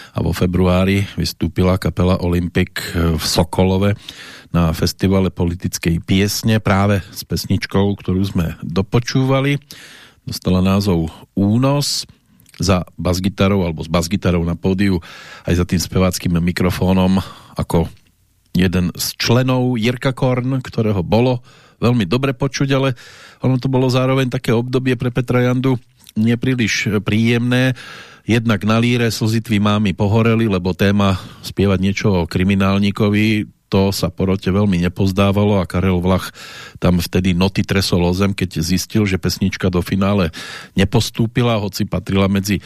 a vo februári vystúpila kapela Olympic v Sokolove na festivale politickej piesne práve s pesničkou, ktorú sme dopočúvali. Dostala názov Únos za basgitarou alebo s basgitarou na pódiu aj za tým speváckým mikrofónom ako jeden z členov Jirka Korn, ktorého bolo veľmi dobre počuť, ale ono to bolo zároveň také obdobie pre Petra Jandu nepríliš príjemné. Jednak na líre slzitví mámy pohoreli, lebo téma spievať niečo o kriminálníkovi, to sa porote veľmi nepozdávalo a Karel Vlach tam vtedy noty tresol o zem, keď zistil, že pesnička do finále nepostúpila, hoci patrila medzi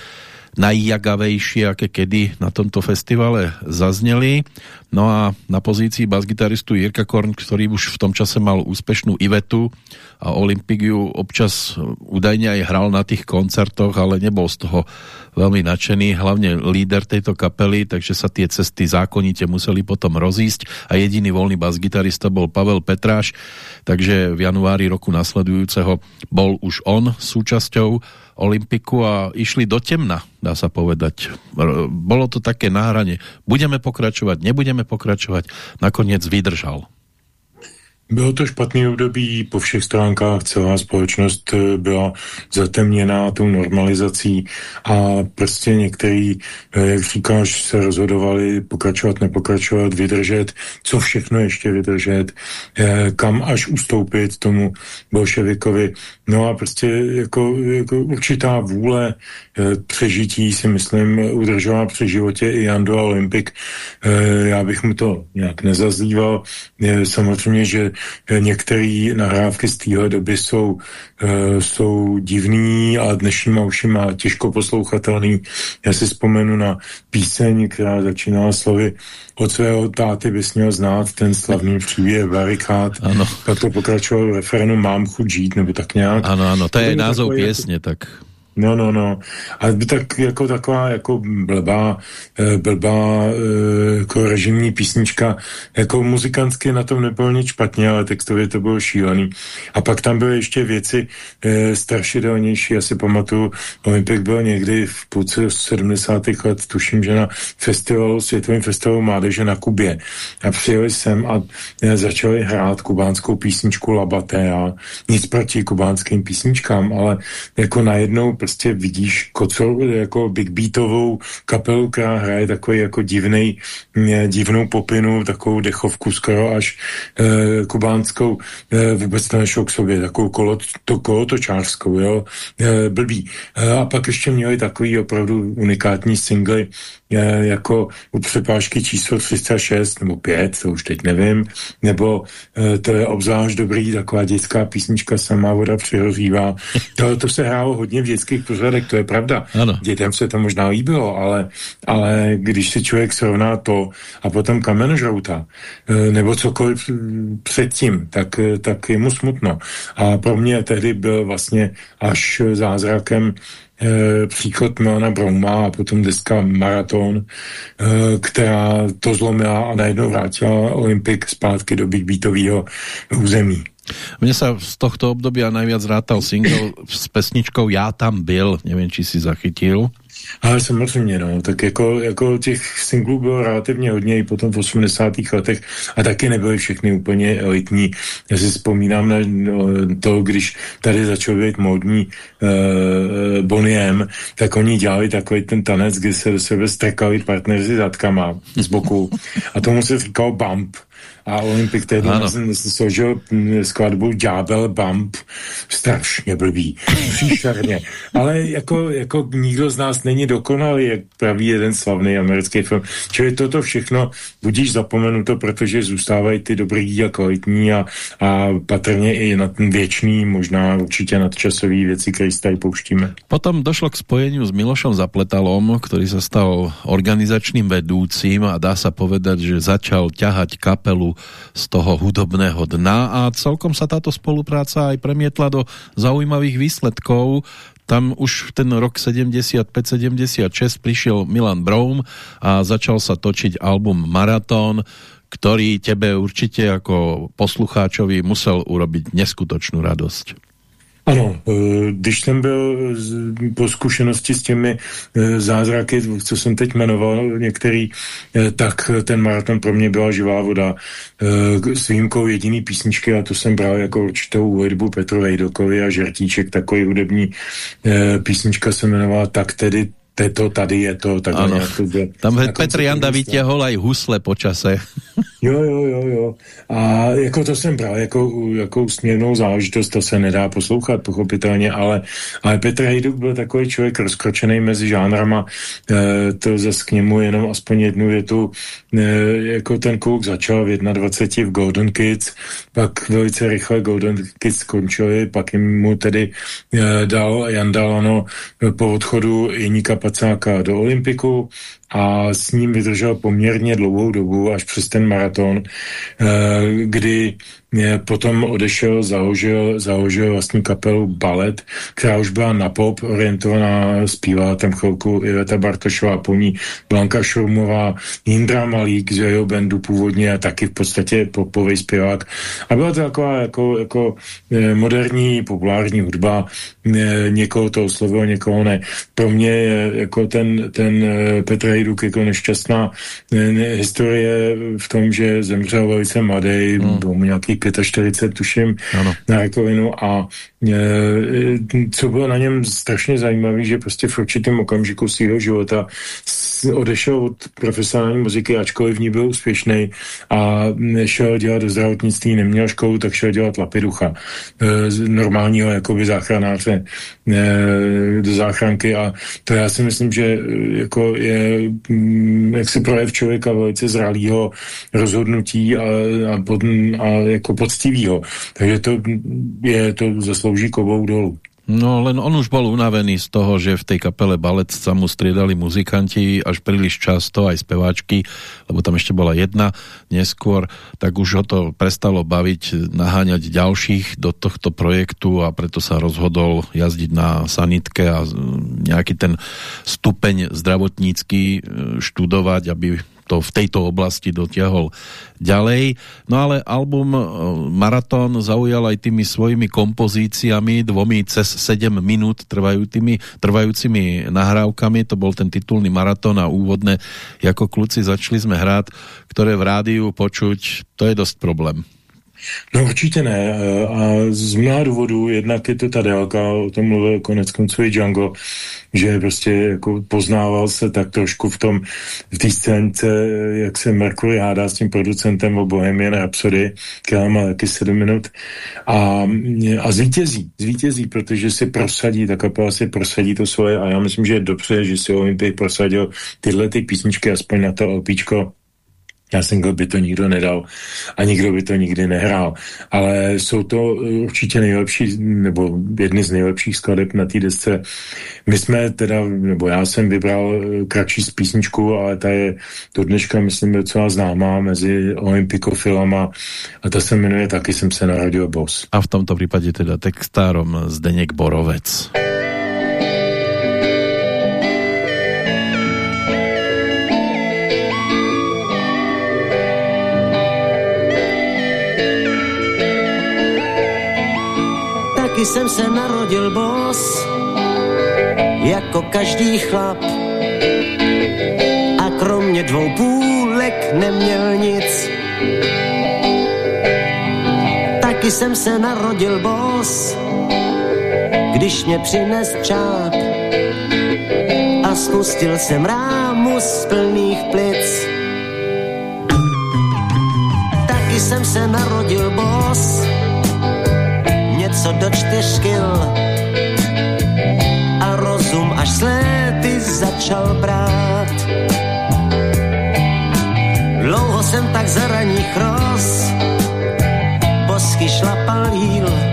najjagavejšie, aké kedy na tomto festivale zazneli. No a na pozícii basgitaristu Jirka Korn, ktorý už v tom čase mal úspešnú Ivetu a Olympigiu občas údajne aj hral na tých koncertoch, ale nebol z toho veľmi nadšený, hlavne líder tejto kapely, takže sa tie cesty zákonite museli potom rozísť a jediný voľný basgitarista bol Pavel Petráš, takže v januári roku nasledujúceho bol už on súčasťou Olympiku a išli do temna, dá sa povedať. Bolo to také náhranie. Budeme pokračovať, nebudeme pokračovať. Nakoniec vydržal. Bylo to špatný období po všech stránkách, celá společnost eh, byla zatemněná tou normalizací a prostě některý, eh, jak říkáš, se rozhodovali pokračovat, nepokračovat, vydržet, co všechno ještě vydržet, eh, kam až ustoupit tomu bolševikovi. No a prostě jako, jako určitá vůle přežití si myslím udržela při životě i Jando Olympik. Já bych mu to nějak nezazýval. Samozřejmě, že některé nahrávky z téhle doby jsou, jsou divný a dnešníma ušima těžko poslouchatelný. Já si vzpomenu na píseň, která začínala slovy od svého táty bys měl znát ten slavný příběh barikád. Ano. Pak to pokračovalo referendum Mám chuť žít, nebo tak nějak. Ano, ano, to je názov pěsně, tak... No, no, no. A tak jako taková jako blbá, eh, blbá eh, jako režimní písnička, jako muzikantsky na tom nebylo nic špatně, ale textově to bylo šílený. A pak tam byly ještě věci e, strašidelnější, já si pamatuju, Olympik byl někdy v půlce 70. let, tuším, že na festivalu, světovém festivalu mládeže na Kubě. A přijeli jsem a začali hrát kubánskou písničku Labaté a nic proti kubánským písničkám, ale jako najednou prostě vidíš kocol, jako big beatovou kapelu, která hraje takový jako divnej, divnou popinu, takovou dechovku skoro až e, kubánskou, e, vůbec to nešlo k sobě, takovou kolo, to, kolotočářskou, jo, e, blbý. E, a pak ještě měli takový opravdu unikátní singly, jako u přepážky číslo 306 nebo 5, to už teď nevím, nebo e, to je obzvlášť dobrý, taková dětská písnička Samá voda přihrozívá. To, to se hrálo hodně v dětských pořadech, to je pravda. Ano. Dětem se to možná líbilo, ale, ale když si člověk srovná to a potom kamenožrouta, e, nebo cokoliv předtím, tak, tak je mu smutno. A pro mě tehdy byl vlastně až zázrakem e, příchod Milana Brauma a potom deska Maraton, e, která to zlomila a najednou vrátila Olympik zpátky do Beatového území. Mne sa z tohto obdobia najviac rátal single s pesničkou Já tam byl, nevím, či si zachytil. Ale samozřejmě, no, tak jako, jako těch singlů bylo relativně hodně i potom v 80. letech a taky nebyly všechny úplně elitní. Já si vzpomínám na no, to, když tady začal být módní uh, Boniem, tak oni dělali takový ten tanec, kdy se do sebe strekali partneři zadkama z boku a tomu se říkal bump a Olympik tehdy složil skladbu Ďábel Bump, strašně blbý, příšerně. Ale jako, jako nikdo z nás není dokonalý, jak praví jeden slavný americký film. Čili toto všechno budíš zapomenuto, protože zůstávají ty dobrý a kvalitní a, a patrně i na ten věčný, možná určitě nadčasový věci, které si tady pouštíme. Potom došlo k spojeniu s Milošom Zapletalom, ktorý sa stal organizačným vedúcim a dá sa povedať, že začal ťahať kapelu z toho hudobného dna a celkom sa táto spolupráca aj premietla do zaujímavých výsledkov. Tam už ten rok 75-76 prišiel Milan Broum a začal sa točiť album Maratón, ktorý tebe určite ako poslucháčovi musel urobiť neskutočnú radosť. Ano, eh, když jsem byl po zkušenosti s těmi eh, zázraky, co jsem teď jmenoval některý, eh, tak ten maraton pro mě byla živá voda. S výjimkou jediný písničky a to jsem bral jako určitou hudbu Petru Vejdokovi a Žertíček, takový hudební písnička se jmenovala Tak tedy to, tady je to, tak ano. to bude. Tam Petr Janda vytěhol aj husle po čase. [laughs] Jo, jo, jo, jo. A jako to jsem bral, jako, jako směrnou záležitost, to se nedá poslouchat, pochopitelně, ale, ale Petr Hejduk byl takový člověk rozkročený mezi žánrama, e, to zase k němu jenom aspoň jednu větu, e, jako ten kluk začal v 21 v Golden Kids, pak velice rychle Golden Kids skončili, pak jim mu tedy e, dal Jan Dalano po odchodu Jiníka Pacáka do Olympiku a s ním vydržel poměrně dlouhou dobu až přes ten maraton, eh, kdy potom odešel, založil, založil vlastní kapelu Balet, která už byla na pop orientovaná, zpívala tam chvilku Iveta Bartošová, po ní Blanka Šurmová, Indra Malík z jeho bandu původně a taky v podstatě popový zpěvák. A byla to taková jako, jako eh, moderní, populární hudba, eh, někoho to oslovilo, někoho ne. Pro mě jako ten, ten eh, Petr Hejduk jako nešťastná historie v tom, že zemřel velice mladý, hmm. byl mu nějaký 45 tuším ano. na rakovinu a co bylo na něm strašně zajímavé, že prostě v určitém okamžiku svého života odešel od profesionální muziky, ačkoliv v ní byl úspěšný a šel dělat do zdravotnictví, neměl školu, tak šel dělat lapiducha. E, normálního jakoby záchranáře e, do záchranky a to já si myslím, že jako je mm, jak si projev člověka velice zralýho rozhodnutí a, a, a jako poctivýho. Takže to je, to zaslouží kovou dolů. No len on už bol unavený z toho, že v tej kapele Balec sa mu striedali muzikanti až príliš často, aj speváčky, lebo tam ešte bola jedna neskôr, tak už ho to prestalo baviť, naháňať ďalších do tohto projektu a preto sa rozhodol jazdiť na sanitke a nejaký ten stupeň zdravotnícky e, študovať, aby to v tejto oblasti dotiahol ďalej. No ale album e, Maratón zaujal aj tými svojimi kompozíciami, dvomi cez 7 minút trvajúcimi, trvajúcimi nahrávkami, to bol ten titulný Maratón a úvodné, ako kluci začali sme hrát, ktoré v rádiu počuť, to je dosť problém. No určitě ne. A z mnoha důvodů, jednak je to ta délka, o tom mluvil konec konců i Django, že prostě jako poznával se tak trošku v tom, v té scénce, jak se Mercury hádá s tím producentem o Bohemian Rhapsody, která má taky 7 minut a, a zvítězí, zvítězí, protože si prosadí, ta kapela si prosadí to svoje a já myslím, že je dobře, že si Olympik prosadil tyhle ty písničky aspoň na to LPčko já single by to nikdo nedal a nikdo by to nikdy nehrál. Ale jsou to určitě nejlepší, nebo jedny z nejlepších skladeb na té desce. My jsme teda, nebo já jsem vybral eh, kratší z písničku, ale ta je do dneška, myslím, docela známá mezi olympikofilama a ta se jmenuje Taky jsem se narodil boss. A v tomto případě teda textárom Zdeněk Borovec. Taky jsem se narodil bos, jako každý chlap. A kromě dvou půlek neměl nic. Taky jsem se narodil bos, když mě přines čáp. A spustil jsem rámu z plných plic. Taky jsem se narodil bos, něco do čtyř kil a rozum až sléty začal brát. Dlouho jsem tak za raních roz, bosky šlapal jíl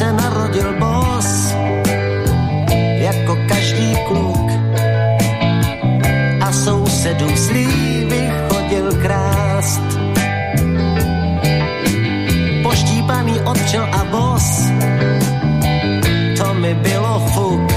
se narodil bos, jako každý kluk a sousedům slívy chodil krást. Poštípaný od a bos, to mi bylo fuk.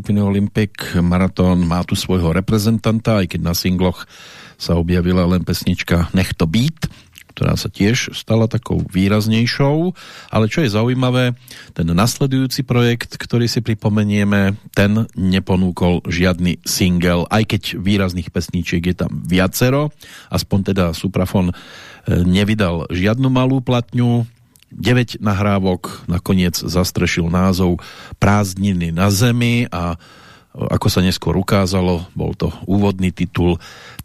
Skupiny Olympic. Marathon má tu svojho reprezentanta, aj keď na singloch sa objavila len pesnička Nech to být, ktorá sa tiež stala takou výraznejšou, ale čo je zaujímavé, ten nasledujúci projekt, ktorý si pripomenieme, ten neponúkol žiadny single, aj keď výrazných pesníčiek je tam viacero, aspoň teda Suprafon e, nevydal žiadnu malú platňu, 9 nahrávok nakoniec zastrešil názov Prázdniny na zemi a ako sa neskôr ukázalo, bol to úvodný titul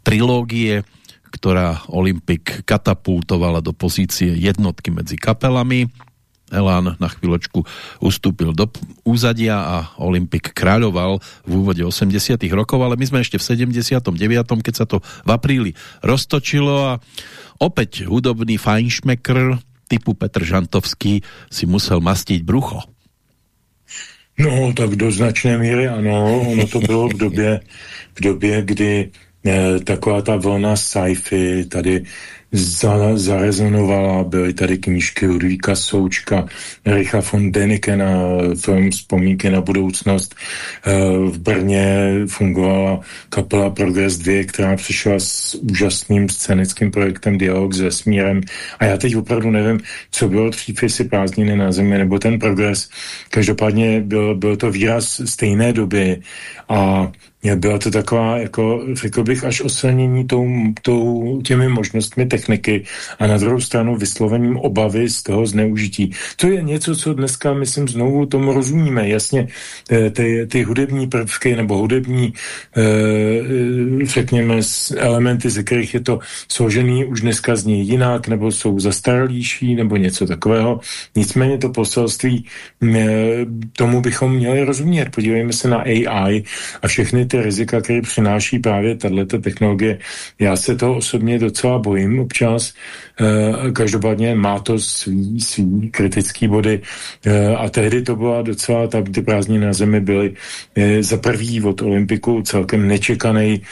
trilógie, ktorá Olympik katapultovala do pozície jednotky medzi kapelami. Elán na chvíľočku ustúpil do úzadia a Olympik kráľoval v úvode 80 rokov, ale my sme ešte v 79. keď sa to v apríli roztočilo a opäť hudobný fajnšmekr typu Petr Žantovský si musel mastiť brucho. No, tak do značné míry ano. Ono to bylo v době, v době kdy eh, taková ta vlna sci-fi tady za, zarezonovala, byly tady knížky Ludvíka Součka, Richa von Denikena, film Vzpomínky na budoucnost. Eh, v Brně fungovala kapela Progress 2, která přišla s úžasným scénickým projektem Dialog s vesmírem. A já teď opravdu nevím, co bylo jestli prázdniny na zemi, nebo ten progres. Každopádně byl, byl to výraz stejné doby a byla to taková, jako řekl bych, až oslnění tou, tou, těmi možnostmi techniky a na druhou stranu vyslovením obavy z toho zneužití. To je něco, co dneska, myslím, znovu tomu rozumíme. Jasně, eh, ty, ty hudební prvky nebo hudební, eh, řekněme, elementy, ze kterých je to složený, už dneska zní jinak, nebo jsou zastaralější, nebo něco takového. Nicméně to poselství, eh, tomu bychom měli rozumět. Podívejme se na AI a všechny ty rizika, které přináší právě tato technologie. Já se toho osobně docela bojím občas. E, každopádně má to svý, svý kritický body e, a tehdy to byla docela, ta, ty prázdniny na zemi byly e, za prvý od Olympiku celkem nečekaný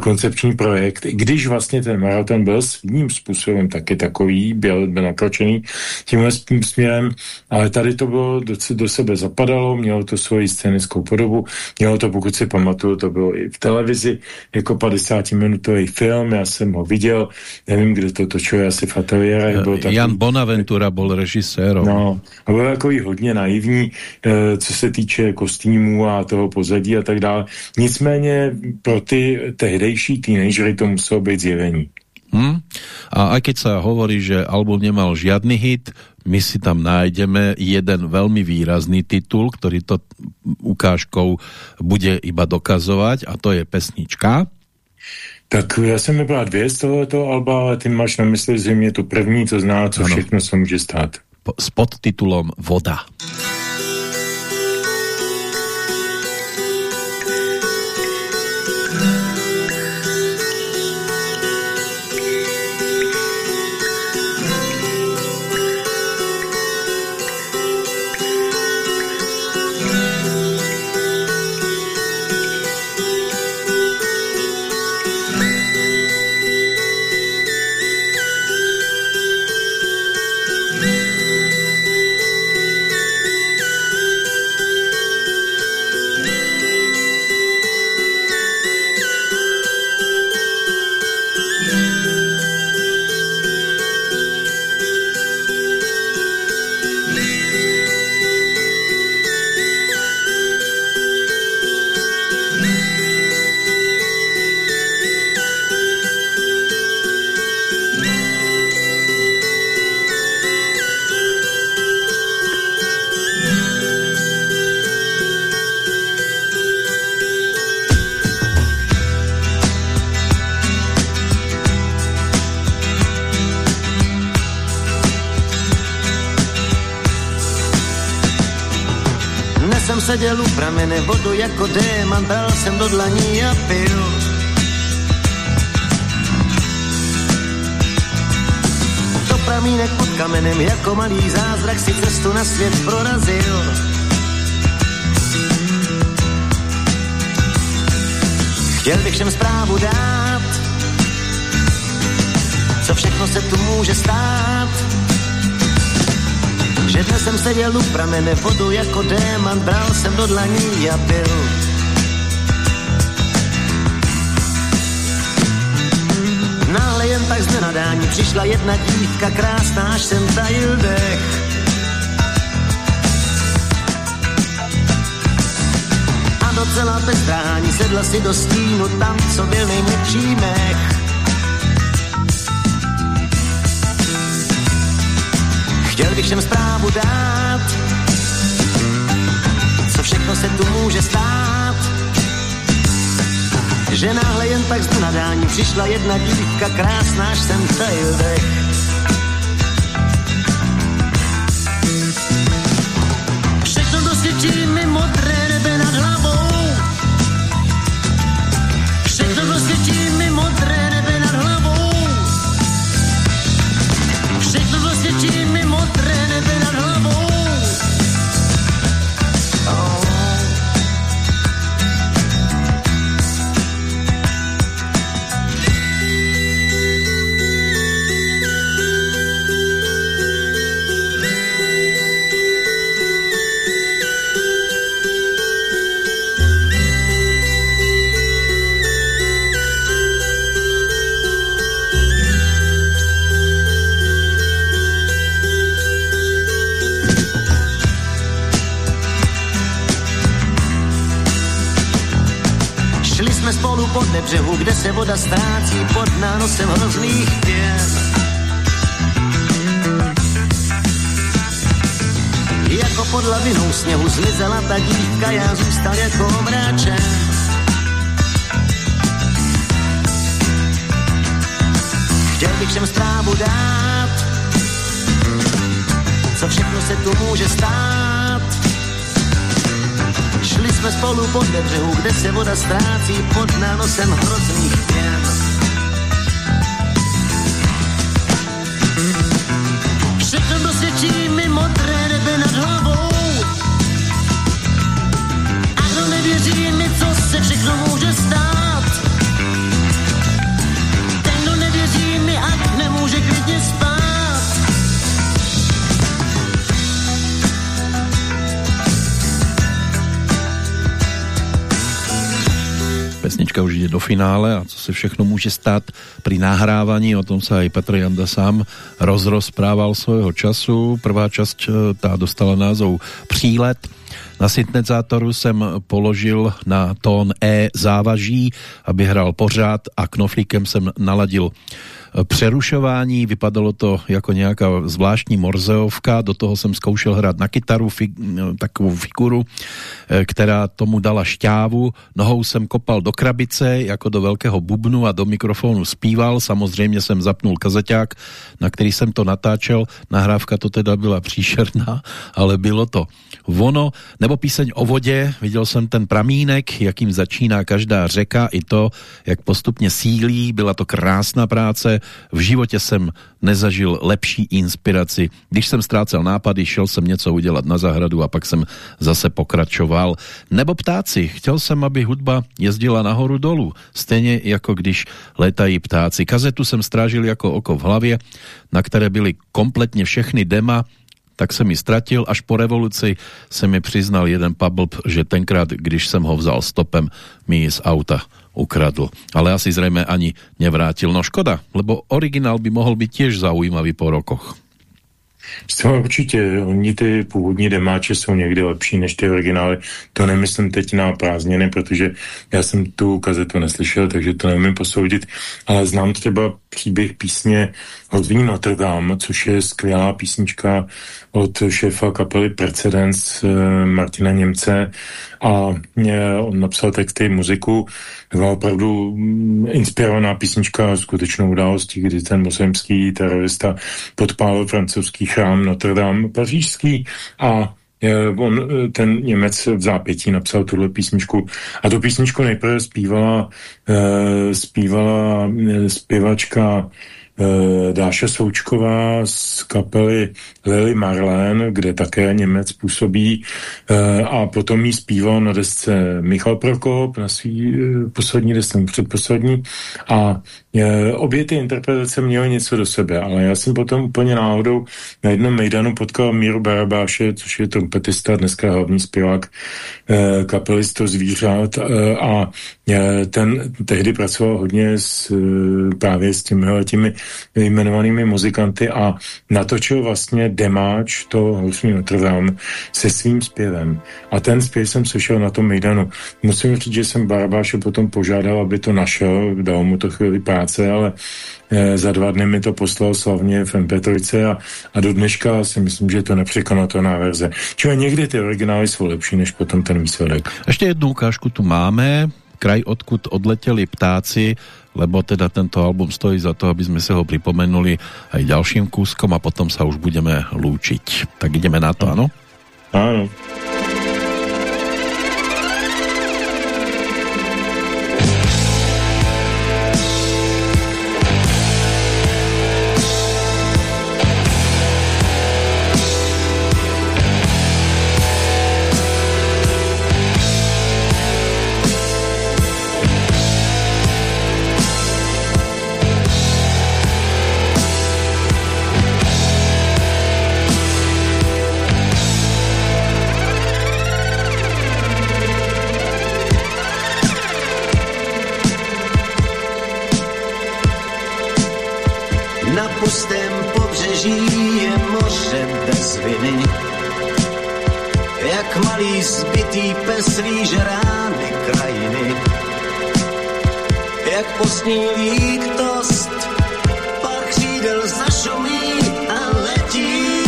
koncepční projekt, i když vlastně ten maraton byl svým způsobem taky takový, byl, byl nakročený tímhle směrem, ale tady to bylo do, do sebe zapadalo, mělo to svoji scénickou podobu, mělo to, pokud si pamatuju, to bylo i v televizi, jako 50-minutový film, já jsem ho viděl, nevím, kde to točil, asi v ateliérech. Byl takový, Jan Bonaventura byl režisérem. No, a byl takový hodně naivní, eh, co se týče kostýmů a toho pozadí a tak dále. Nicméně pro ty tehdejší teenagery to muselo být zjevení. Hmm. A aj keď sa hovorí, že album nemal žiadny hit, my si tam nájdeme jeden veľmi výrazný titul, ktorý to ukážkou bude iba dokazovať a to je pesnička. Tak já jsem vybral dvě z tohoto alba, ale ty máš na mysli zřejmě tu první, to zná, co ano. všechno se může stát. S podtitulom Voda. Voda. Jako démon, bral jsem do dlaní a pil. To pramínek pod kamenem, jako malý zázrak si cestu na svět prorazil. Chtěl bych všem zprávu dát, co všechno se tu může stát. Že jsem seděl u pramene vodu jako démon, bral jsem do dlaní a pil. Náhle jen tak z nenadání přišla jedna dívka krásná, až jsem tajil dech. A docela bez drání sedla si do stínu tam, co byl nejměkčí mech. Chtěl bych všem zprávu dát, co všechno se tu může stát. Že náhle jen tak z nadání přišla jedna dívka krásná, až jsem tajil dech. Voda ztrácí pod nánosem hrozných pěn. Jako pod lavinou sněhu zmizela ta dívka, já zůstal jako omráčen. Chtěl bych všem zprávu dát, co všechno se tu může stát. Šli jsme spolu podle břehu, kde se voda ztrácí pod nánosem hrozných pěn. Do finále a co se všechno může stát pri nahrávání, o tom sa aj Petr Janda sám rozrozprával svojho času. Prvá časť e, tá dostala názov Přílet. Na syntezátoru jsem položil na tón E závaží, aby hral pořád a knoflíkem jsem naladil přerušování, vypadalo to jako nějaká zvláštní morzeovka, do toho jsem zkoušel hrát na kytaru fi, takovou figuru, která tomu dala šťávu, nohou jsem kopal do krabice jako do velkého bubnu a do mikrofonu zpíval, samozřejmě jsem zapnul kazeťák, na který jsem to natáčel, nahrávka to teda byla příšerná, [laughs] ale bylo to vono, nebo píseň o vodě, viděl jsem ten pramínek, jakým začíná každá řeka, i to, jak postupně sílí, byla to krásná práce, v životě jsem nezažil lepší inspiraci. Když jsem ztrácel nápady, šel jsem něco udělat na zahradu a pak jsem zase pokračoval. Nebo ptáci. Chtěl jsem, aby hudba jezdila nahoru dolů, stejně jako když letají ptáci. Kazetu jsem strážil jako oko v hlavě, na které byly kompletně všechny dema, tak se mi ztratil, až po revoluci se mi přiznal jeden pablb, že tenkrát, když jsem ho vzal stopem, mi z auta ukradl. Ale asi zřejmě ani nevrátil. No škoda, lebo originál by mohl být těž zaujímavý po rokoch. To určitě, oni ty původní demáče jsou někdy lepší než ty originály. To nemyslím teď na prázdniny, protože já jsem tu kazetu neslyšel, takže to nevím posoudit, ale znám třeba příběh písně Hodvín Notre Dame, což je skvělá písnička od šéfa kapely Precedence eh, Martina Němce. A eh, on napsal texty, muziku, byla opravdu mm, inspirovaná písnička skutečnou událostí, kdy ten muslimský terorista podpálil francouzský chrám Notre Dame pařížský. A on, ten Němec v zápětí napsal tuhle písničku. A tu písničku nejprve zpívala, zpívala zpěvačka Eh, Dáša Součková z kapely Lily Marlén, kde také Němec působí eh, a potom jí zpíval na desce Michal Prokop na svý eh, poslední desce, předposlední a obě ty interpretace měly něco do sebe, ale já jsem potom úplně náhodou na jednom mejdanu potkal Míru Barabáše, což je trompetista, dneska hlavní zpěvák kapely Sto zvířat a ten tehdy pracoval hodně s, právě s těmi, těmi jmenovanými muzikanty a natočil vlastně demáč to Hlusný Notre Dame se svým zpěvem. A ten zpěv jsem slyšel na tom Mejdanu. Musím říct, že jsem Barabáše potom požádal, aby to našel, dal mu to chvíli práce, ale eh, za dva dny mi to poslal slavně v MP3 a, a do dneška si myslím, že je to nepřekonatelná verze. Čili někdy ty originály jsou lepší než potom ten výsledek. Ještě jednu ukážku tu máme. Kraj, odkud odletěli ptáci, lebo teda tento album stojí za to, aby sme sa ho pripomenuli aj ďalším kúskom a potom sa už budeme lúčiť. Tak ideme na to, áno? Áno. malý zbytý pes líže rány krajiny. Jak postní líktost, pak křídel zašumí a letí.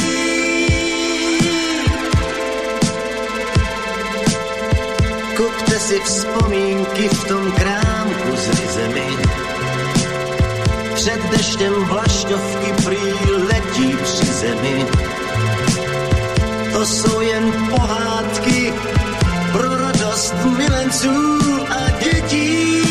Kupte si vzpomínky v tom krámku z zemi. Před deštěm vlašťovky prý letí při zemi to jsou jen pohádky milenců a dětí.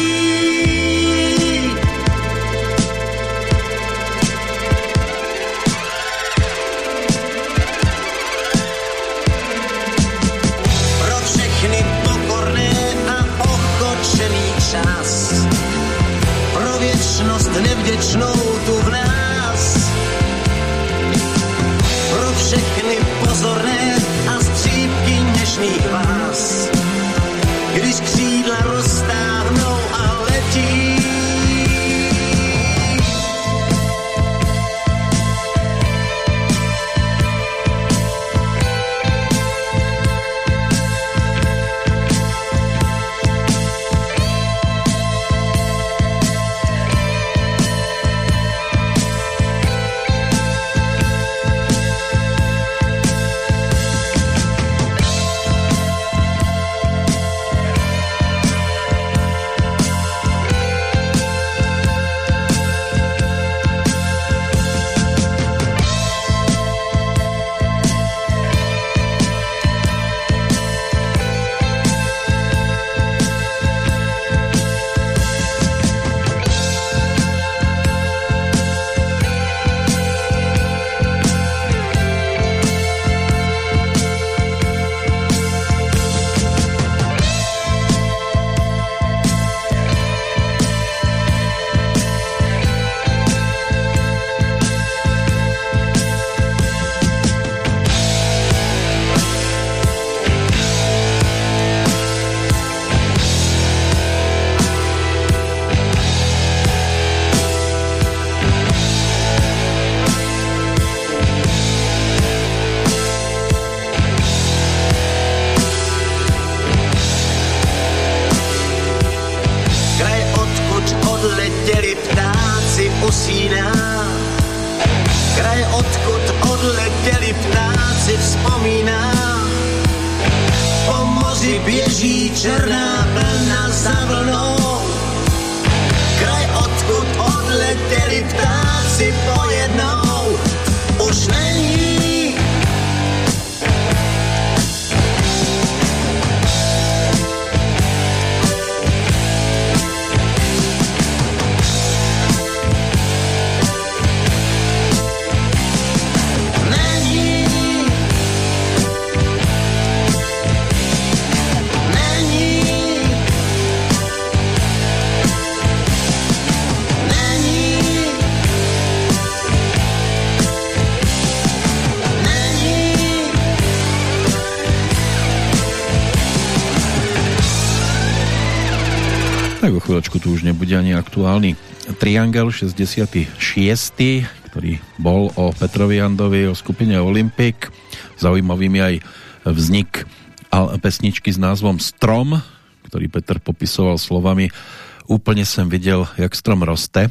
Pro všechny pokorné a čas, pro věčnost nevděčnou tu aktuálny Triangel 66 ktorý bol o Petrovi Jandovi, o skupine Olympic. Zaujímavým je aj vznik pesničky s názvom Strom, ktorý Petr popisoval slovami Úplně jsem viděl, jak strom roste.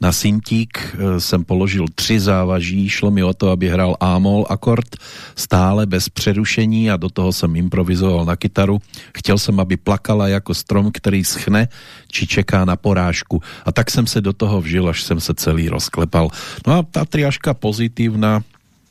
Na syntík e, jsem položil tři závaží, šlo mi o to, aby hrál A-moll akord stále bez přerušení a do toho jsem improvizoval na kytaru. Chtěl jsem, aby plakala jako strom, který schne, či čeká na porážku. A tak jsem se do toho vžil, až jsem se celý rozklepal. No a ta triažka pozitívna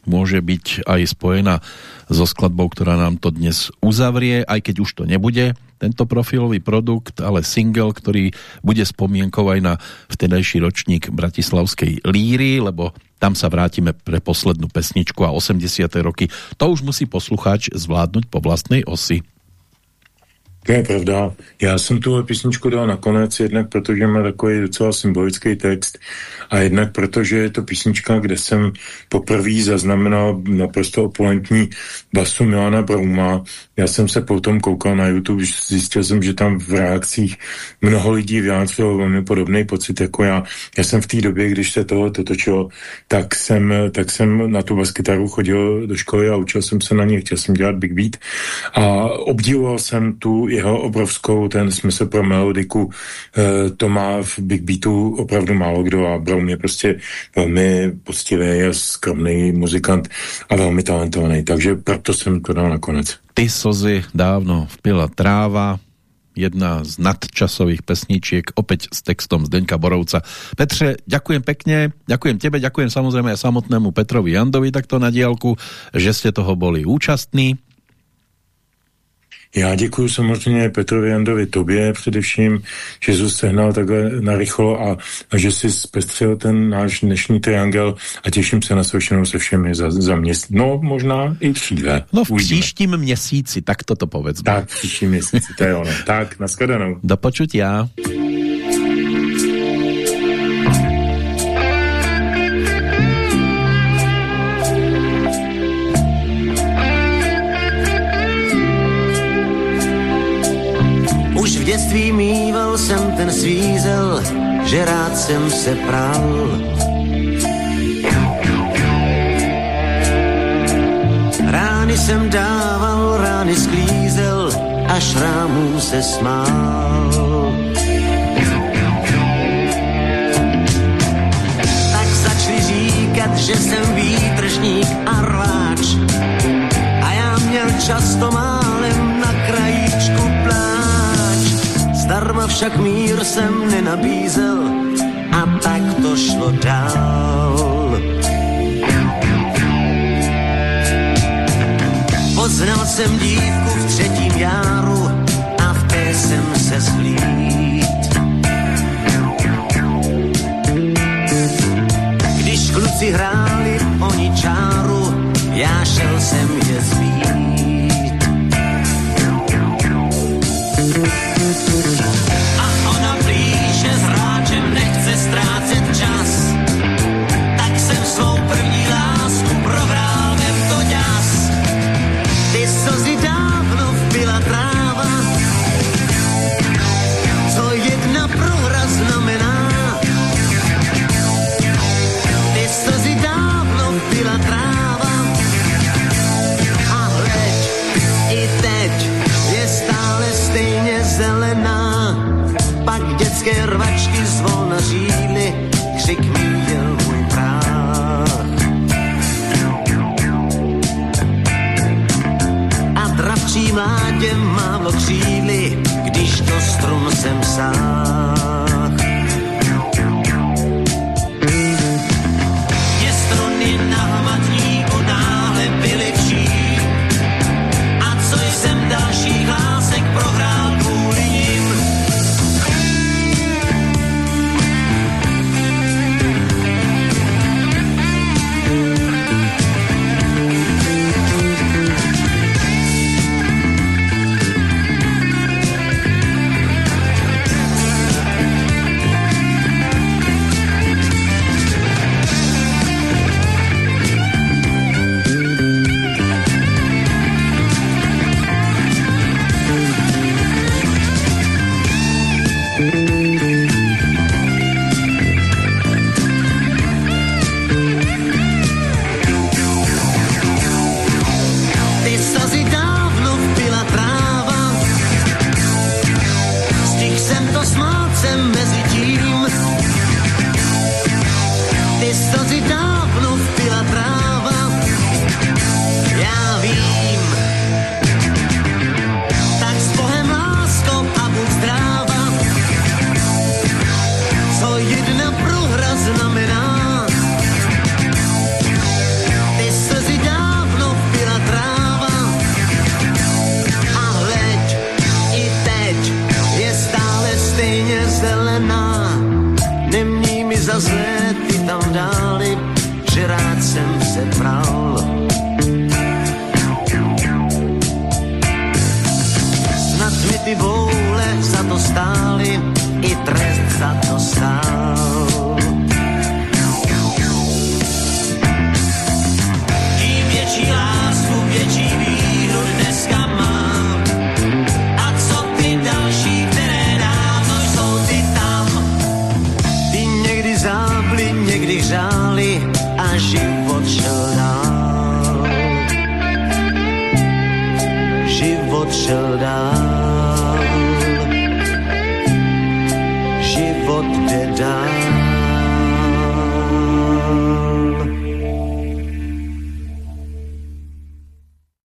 môže byť aj spojená so skladbou, ktorá nám to dnes uzavrie, aj keď už to nebude tento profilový produkt, ale single, ktorý bude spomienkou aj na vtedajší ročník Bratislavskej líry, lebo tam sa vrátime pre poslednú pesničku a 80. roky. To už musí poslucháč zvládnuť po vlastnej osi. To je pravda. Já jsem tuhle písničku dal nakonec, jednak protože má takový docela symbolický text a jednak protože je to písnička, kde jsem poprvé zaznamenal naprosto opulentní basu Milana Brauma. Já jsem se potom koukal na YouTube, zjistil jsem, že tam v reakcích mnoho lidí vyjádřilo velmi podobný pocit jako já. Já jsem v té době, když se toho to točilo, tak jsem, tak jsem na tu baskytaru chodil do školy a učil jsem se na ně, chtěl jsem dělat big beat a obdivoval jsem tu jeho obrovskou, ten smysl pro melodiku, e, to má v Big Beatu opravdu málo kdo a Brown je prostě velmi poctivý a skromný muzikant a velmi talentovaný, takže proto jsem to dal nakonec. Ty slzy dávno vpila tráva, jedna z nadčasových pesničiek, opäť s textom Zdeňka Borovca. Petře, ďakujem pekne, ďakujem tebe, ďakujem samozrejme aj samotnému Petrovi Jandovi takto na diálku, že ste toho boli účastní. Já děkuji samozřejmě Petrovi Jandovi, tobě především, že jsi sehnal takhle narychlo a, a že jsi zpestřil ten náš dnešní triangel a těším se na slyšenou se všemi za, za měsíc. No, možná i dříve. No v Uvidíme. příštím měsíci, tak toto povedz. Tak, v příštím měsíci, to je ono. Tak, nashledanou. Do počutia. Ten svízel, že rád jsem se pral. Rány jsem dával, rány sklízel, až rámům se smál. Však mír jsem nenabízel a tak to šlo dál. Poznal jsem dívku v třetím járu a v té jsem se zhlíd. Když kluci hráli oni čáru, já šel jsem dětské rvačky zvona řídly, křik míjel můj práh. A dravčí mládě mávlo kříly, když do strun jsem sám.